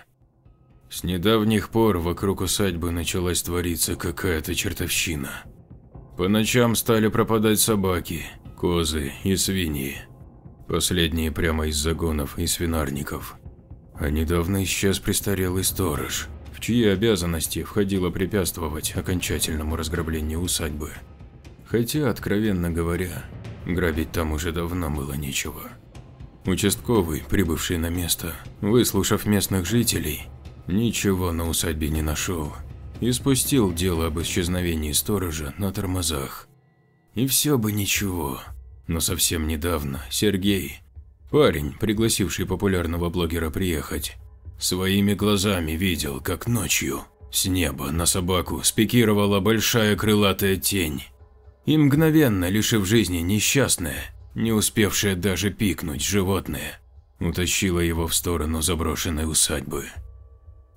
A: С недавних пор вокруг усадьбы началась твориться какая-то чертовщина. По ночам стали пропадать собаки, козы и свиньи. Последние прямо из загонов и свинарников. А недавно исчез престарелый сторож, чьи обязанности входило препятствовать окончательному разграблению усадьбы. Хотя, откровенно говоря, грабить там уже давно было нечего. Участковый, прибывший на место, выслушав местных жителей, ничего на усадьбе не нашел и спустил дело об исчезновении сторожа на тормозах. И все бы ничего, но совсем недавно Сергей, парень, пригласивший популярного блогера приехать, своими глазами видел, как ночью с неба на собаку спикировала большая крылатая тень и мгновенно, лишив жизни несчастное, не успевшее даже пикнуть животное, утащило его в сторону заброшенной усадьбы.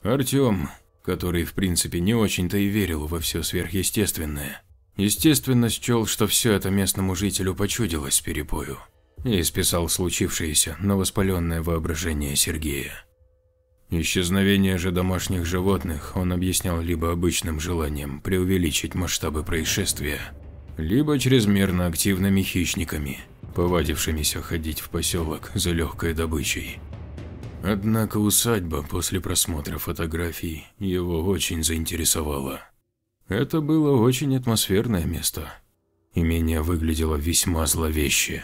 A: Артем, который в принципе не очень-то и верил во все сверхъестественное, естественно счел, что все это местному жителю почудилось перепою, и списал случившееся на воспаленное воображение Сергея. Исчезновение же домашних животных он объяснял либо обычным желанием преувеличить масштабы происшествия, либо чрезмерно активными хищниками, повадившимися ходить в поселок за легкой добычей. Однако усадьба после просмотра фотографий его очень заинтересовала. Это было очень атмосферное место. Имение выглядело весьма зловеще.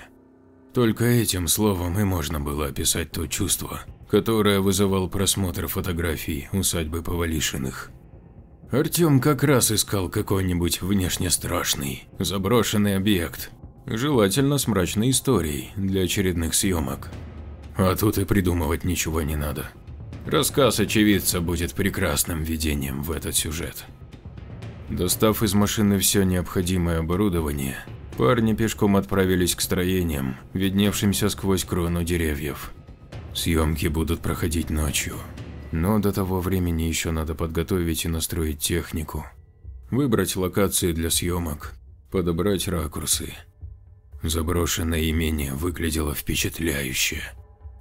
A: Только этим словом и можно было описать то чувство, которое вызывал просмотр фотографий усадьбы Повалишиных. Артем как раз искал какой-нибудь внешне страшный, заброшенный объект, желательно с мрачной историей для очередных съемок. А тут и придумывать ничего не надо. Рассказ очевидца будет прекрасным введением в этот сюжет. Достав из машины все необходимое оборудование, парни пешком отправились к строениям, видневшимся сквозь крону деревьев. Съемки будут проходить ночью, но до того времени еще надо подготовить и настроить технику, выбрать локации для съемок, подобрать ракурсы. Заброшенное имение выглядело впечатляюще.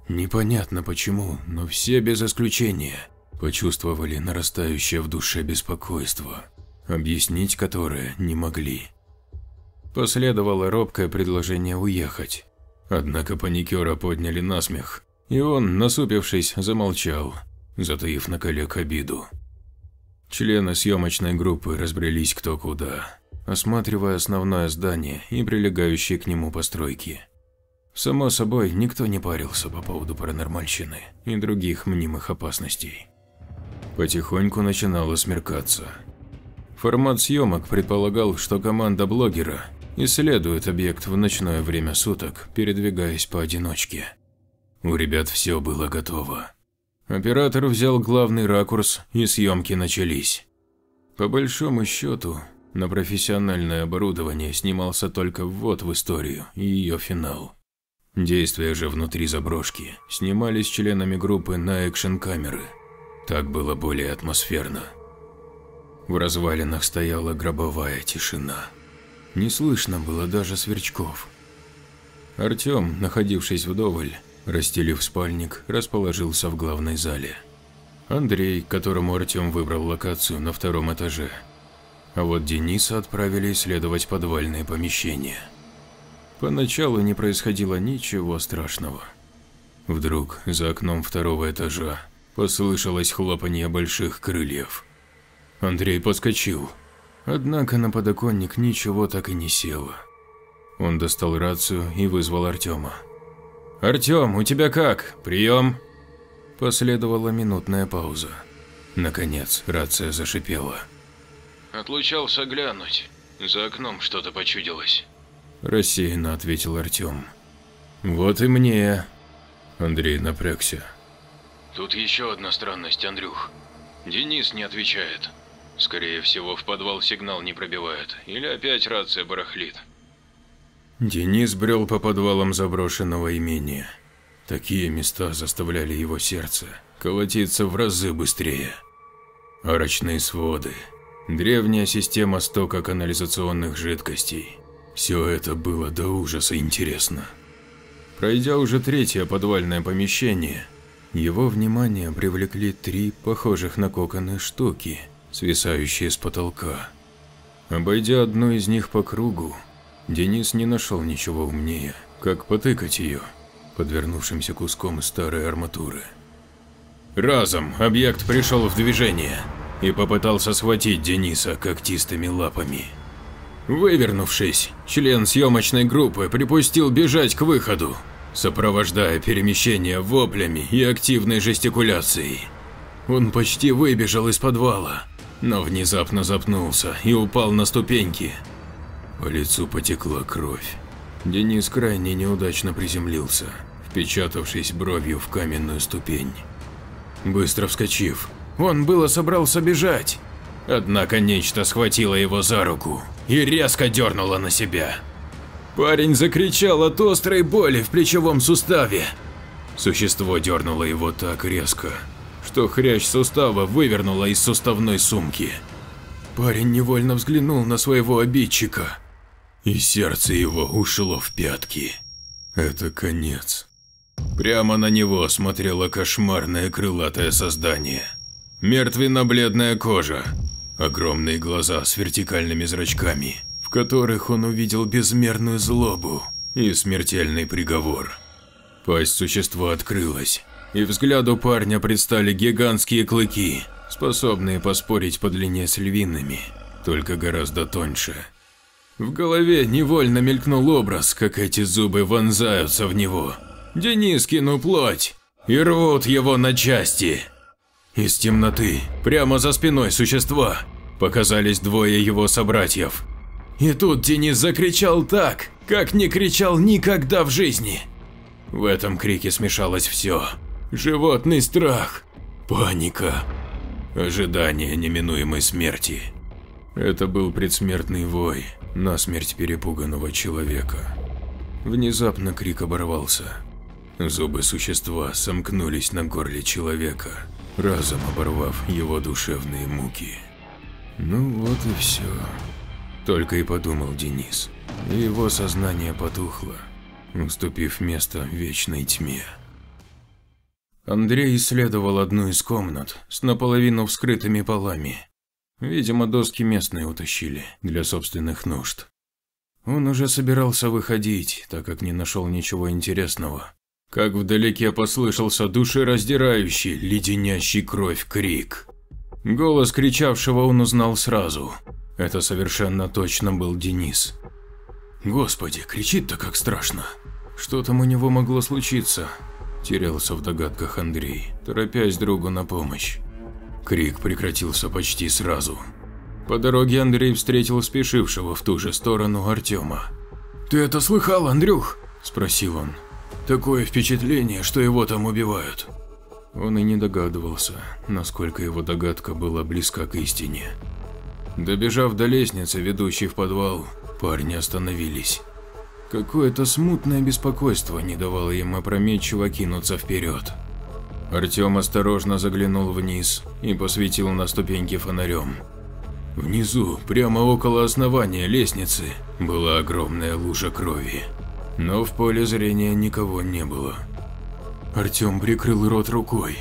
A: Непонятно почему, но все без исключения почувствовали нарастающее в душе беспокойство, объяснить которое не могли. Последовало робкое предложение уехать, однако паникера подняли насмех, и он, насупившись, замолчал, затаив на коллег обиду. Члены съемочной группы разбрелись кто куда, осматривая основное здание и прилегающие к нему постройки. Само собой, никто не парился по поводу паранормальщины и других мнимых опасностей. Потихоньку начинало смеркаться. Формат съемок предполагал, что команда блогера исследует объект в ночное время суток, передвигаясь поодиночке. У ребят все было готово. Оператор взял главный ракурс, и съемки начались. По большому счету, на профессиональное оборудование снимался только ввод в историю и ее финал. Действия же внутри заброшки снимались членами группы на экшн-камеры. Так было более атмосферно. В развалинах стояла гробовая тишина. Не слышно было даже сверчков. Артем, находившись вдоволь, Расстелив спальник, расположился в главной зале. Андрей, которому Артем выбрал локацию на втором этаже. А вот Дениса отправили исследовать подвальные помещения. Поначалу не происходило ничего страшного. Вдруг за окном второго этажа послышалось хлопанье больших крыльев. Андрей подскочил, однако на подоконник ничего так и не село. Он достал рацию и вызвал Артема. «Артем, у тебя как? Прием?» Последовала минутная пауза. Наконец, рация зашипела.
B: «Отлучался глянуть. За окном что-то почудилось».
A: Рассеянно ответил Артем. «Вот и мне». Андрей напрягся.
B: «Тут еще одна странность, Андрюх. Денис не отвечает. Скорее всего, в подвал сигнал не пробивает. Или опять рация барахлит.
A: Денис брел по подвалам заброшенного имения. Такие места заставляли его сердце колотиться в разы быстрее. Арочные своды, древняя система стока канализационных жидкостей. Все это было до ужаса интересно. Пройдя уже третье подвальное помещение, его внимание привлекли три похожих на коконы штуки, свисающие с потолка. Обойдя одну из них по кругу, Денис не нашел ничего умнее, как потыкать ее подвернувшимся куском старой арматуры. Разом объект пришел в движение и попытался схватить Дениса когтистыми лапами. Вывернувшись, член съемочной группы припустил бежать к выходу, сопровождая перемещение воплями и активной жестикуляцией. Он почти выбежал из подвала, но внезапно запнулся и упал на ступеньки, по лицу потекла кровь. Денис крайне неудачно приземлился, впечатавшись бровью в каменную ступень. Быстро вскочив, он было собрался бежать. Однако нечто схватило его за руку и резко дернуло на себя. Парень закричал от острой боли в плечевом суставе. Существо дернуло его так резко, что хрящ сустава вывернуло из суставной сумки. Парень невольно взглянул на своего обидчика и сердце его ушло в пятки. Это конец. Прямо на него смотрело кошмарное крылатое создание. Мертвенно-бледная кожа, огромные глаза с вертикальными зрачками, в которых он увидел безмерную злобу и смертельный приговор. Пасть существа открылась, и взгляду парня предстали гигантские клыки, способные поспорить по длине с львиными, только гораздо тоньше. В голове невольно мелькнул образ, как эти зубы вонзаются в него. Денискину плоть и рвут его на части. Из темноты, прямо за спиной существа, показались двое его собратьев. И тут Денис закричал так, как не кричал никогда в жизни. В этом крике смешалось все. Животный страх, паника, ожидание неминуемой смерти. Это был предсмертный вой насмерть перепуганного человека. Внезапно крик оборвался. Зубы существа сомкнулись на горле человека, разом оборвав его душевные муки. Ну вот и все. Только и подумал Денис. И его сознание потухло, уступив место вечной тьме. Андрей исследовал одну из комнат с наполовину вскрытыми полами. Видимо, доски местные утащили для собственных нужд. Он уже собирался выходить, так как не нашел ничего интересного. Как вдалеке послышался душераздирающий, леденящий кровь крик. Голос кричавшего он узнал сразу. Это совершенно точно был Денис. Господи, кричит-то как страшно. Что там у него могло случиться? Терялся в догадках Андрей, торопясь другу на помощь. Крик прекратился почти сразу. По дороге Андрей встретил спешившего в ту же сторону Артема. «Ты это слыхал, Андрюх?» – спросил он. «Такое впечатление, что его там убивают». Он и не догадывался, насколько его догадка была близка к истине. Добежав до лестницы, ведущей в подвал, парни остановились. Какое-то смутное беспокойство не давало им опрометчиво кинуться вперед. Артем осторожно заглянул вниз и посветил на ступеньки фонарем. Внизу, прямо около основания лестницы, была огромная лужа крови. Но в поле зрения никого не было. Артем прикрыл рот рукой.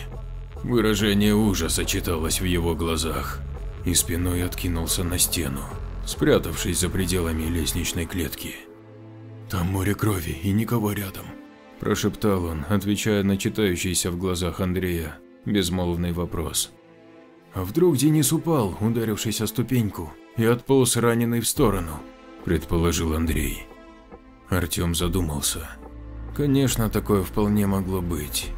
A: Выражение ужаса читалось в его глазах и спиной откинулся на стену, спрятавшись за пределами лестничной клетки. «Там море крови и никого рядом», – прошептал он, отвечая на читающийся в глазах Андрея безмолвный вопрос. «А вдруг Денис упал, ударившись о ступеньку, и отполз раненый в сторону?» – предположил Андрей. Артем задумался. Конечно, такое вполне могло быть.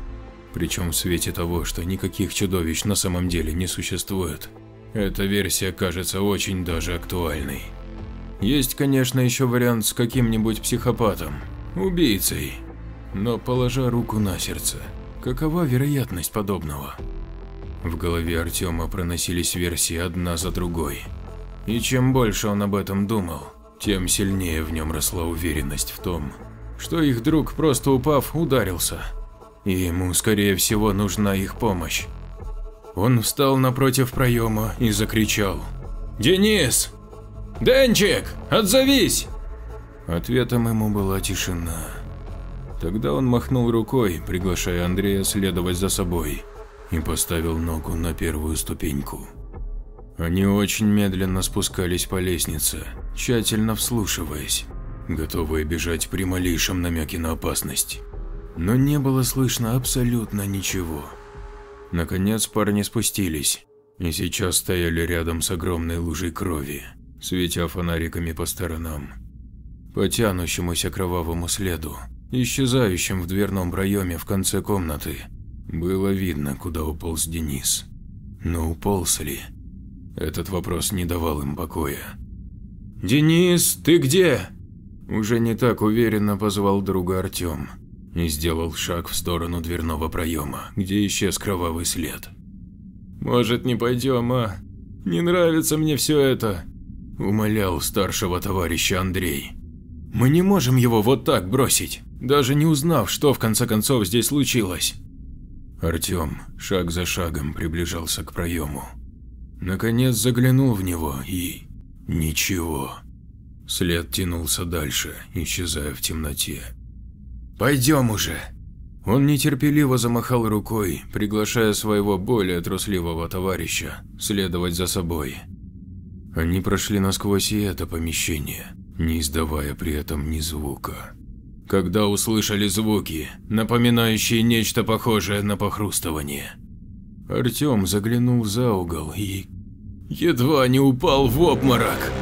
A: Причем в свете того, что никаких чудовищ на самом деле не существует. Эта версия кажется очень даже актуальной. Есть, конечно, еще вариант с каким-нибудь психопатом, убийцей, но положа руку на сердце, какова вероятность подобного? В голове Артема проносились версии одна за другой. И чем больше он об этом думал, тем сильнее в нем росла уверенность в том, что их друг, просто упав, ударился, и ему, скорее всего, нужна их помощь. Он встал напротив проема и закричал «Денис! Денчик, отзовись!» Ответом ему была тишина. Тогда он махнул рукой, приглашая Андрея следовать за собой, и поставил ногу на первую ступеньку. Они очень медленно спускались по лестнице, тщательно вслушиваясь, готовые бежать при малейшем намеке на опасность. Но не было слышно абсолютно ничего. Наконец парни спустились и сейчас стояли рядом с огромной лужей крови, светя фонариками по сторонам. По тянущемуся кровавому следу исчезающим в дверном проеме в конце комнаты. Было видно, куда уполз Денис. Но уполз ли? Этот вопрос не давал им покоя. «Денис, ты где?» Уже не так уверенно позвал друга Артем и сделал шаг в сторону дверного проема, где исчез кровавый след. «Может, не пойдем, а? Не нравится мне все это», – умолял старшего товарища Андрей. «Мы не можем его вот так бросить» даже не узнав, что в конце концов здесь случилось. Артем шаг за шагом приближался к проему. Наконец заглянул в него и… ничего. След тянулся дальше, исчезая в темноте. «Пойдем уже!» Он нетерпеливо замахал рукой, приглашая своего более трусливого товарища следовать за собой. Они прошли насквозь и это помещение, не издавая при этом ни звука когда услышали звуки, напоминающие нечто похожее на похрустывание. Артем заглянул за угол и едва не упал в обморок.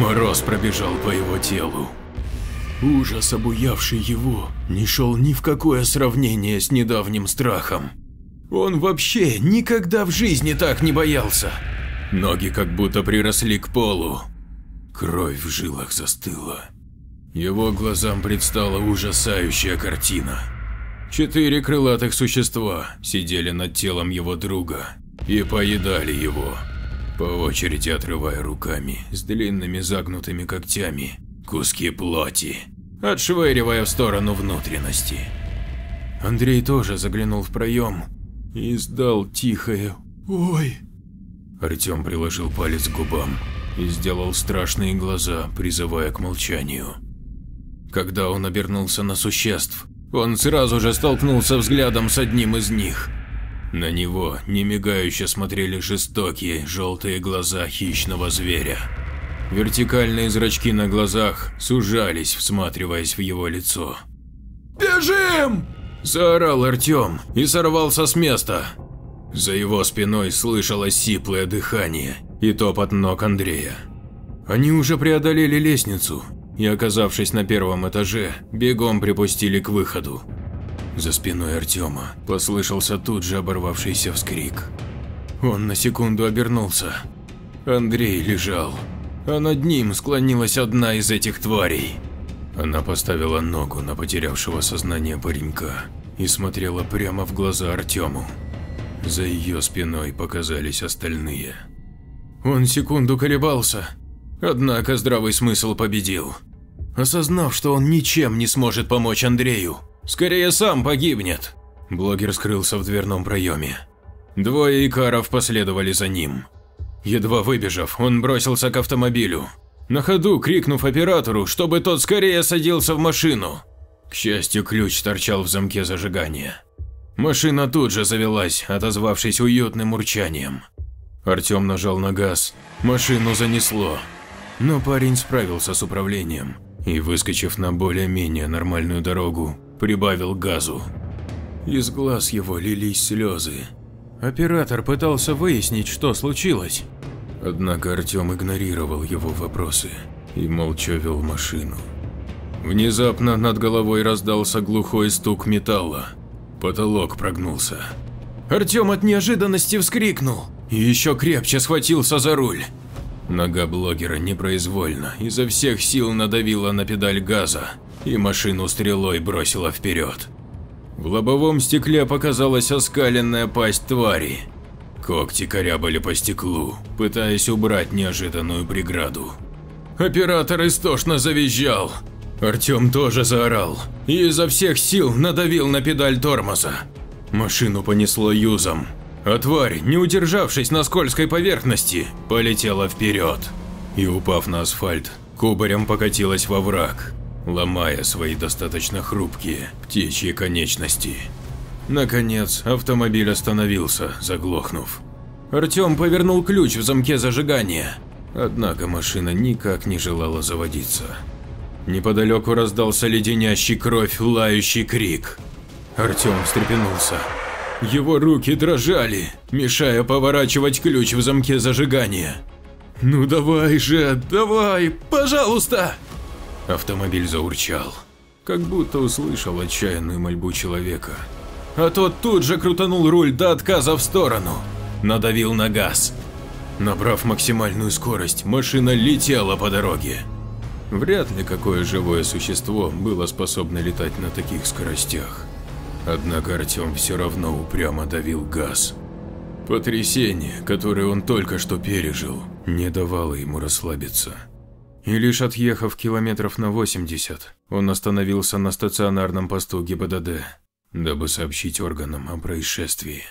A: Мороз пробежал по его телу. Ужас, обуявший его, не шел ни в какое сравнение с недавним страхом. Он вообще никогда в жизни так не боялся. Ноги как будто приросли к полу. Кровь в жилах застыла. Его глазам предстала ужасающая картина. Четыре крылатых существа сидели над телом его друга и поедали его.
C: по очереди отрывая руками с длинными загнутыми когтями куски плоти, отшвыривая в сторону внутренности.
A: Андрей тоже заглянул в проем и издал тихое «Ой!».
C: Артем приложил палец к губам и сделал страшные глаза, призывая к молчанию. Когда он обернулся на существ, он сразу же столкнулся взглядом с одним из них. На него немигающе смотрели жестокие желтые глаза хищного зверя. Вертикальные зрачки на глазах сужались, всматриваясь в его лицо.
A: «Бежим!»
C: – заорал Артем и сорвался с места. За его спиной слышалось сиплое дыхание и топот ног Андрея. Они уже преодолели лестницу и, оказавшись на первом этаже, бегом припустили к выходу. За спиной Артема послышался тут же оборвавшийся вскрик. Он на секунду обернулся. Андрей лежал, а над ним склонилась одна из этих тварей. Она поставила ногу на потерявшего сознание паренька и смотрела прямо в глаза Артему. За ее спиной показались остальные. Он секунду колебался, однако здравый смысл победил. Осознав, что он ничем не сможет помочь Андрею, скорее сам погибнет, блогер скрылся в дверном проеме. Двое икаров последовали за ним. Едва выбежав, он бросился к автомобилю, на ходу крикнув оператору, чтобы тот скорее садился в машину. К счастью, ключ торчал в замке зажигания. Машина тут же завелась, отозвавшись уютным урчанием. Артем нажал на газ, машину занесло, но парень справился с управлением и, выскочив на более-менее нормальную дорогу, прибавил газу. Из глаз его лились слезы. Оператор пытался выяснить, что случилось. Однако Артем игнорировал его вопросы и молча вел машину. Внезапно над головой раздался глухой стук металла. Потолок прогнулся. Артем от неожиданности вскрикнул и еще крепче схватился за руль. Нога блогера непроизвольно изо всех сил надавила на педаль газа и машину стрелой бросила вперед. В лобовом стекле показалась оскаленная пасть твари, Когти корябали по стеклу, пытаясь убрать неожиданную преграду. Оператор истошно завизжал. Артем тоже заорал и изо всех сил надавил на педаль тормоза. Машину понесло юзом, а тварь, не удержавшись на скользкой поверхности, полетела вперед и, упав на асфальт, кубарем покатилась во враг, ломая свои достаточно хрупкие птичьи конечности. Наконец, автомобиль остановился, заглохнув. Артем повернул ключ в замке зажигания, однако машина никак не желала заводиться. Неподалеку раздался леденящий кровь лающий крик. Артем встрепенулся. Его руки дрожали, мешая поворачивать ключ в замке зажигания. «Ну давай же, давай, пожалуйста!» Автомобиль заурчал, как будто услышал отчаянную мольбу человека а тот тут же крутанул руль до отказа в сторону. Надавил на газ. Набрав максимальную скорость, машина летела по дороге. Вряд ли какое живое существо было способно летать на таких скоростях. Однако Артем все равно упрямо давил газ. Потрясение, которое он только что пережил, не давало ему расслабиться. И лишь отъехав километров на 80, он остановился на стационарном посту ГИБДД дабы сообщить органам о происшествии.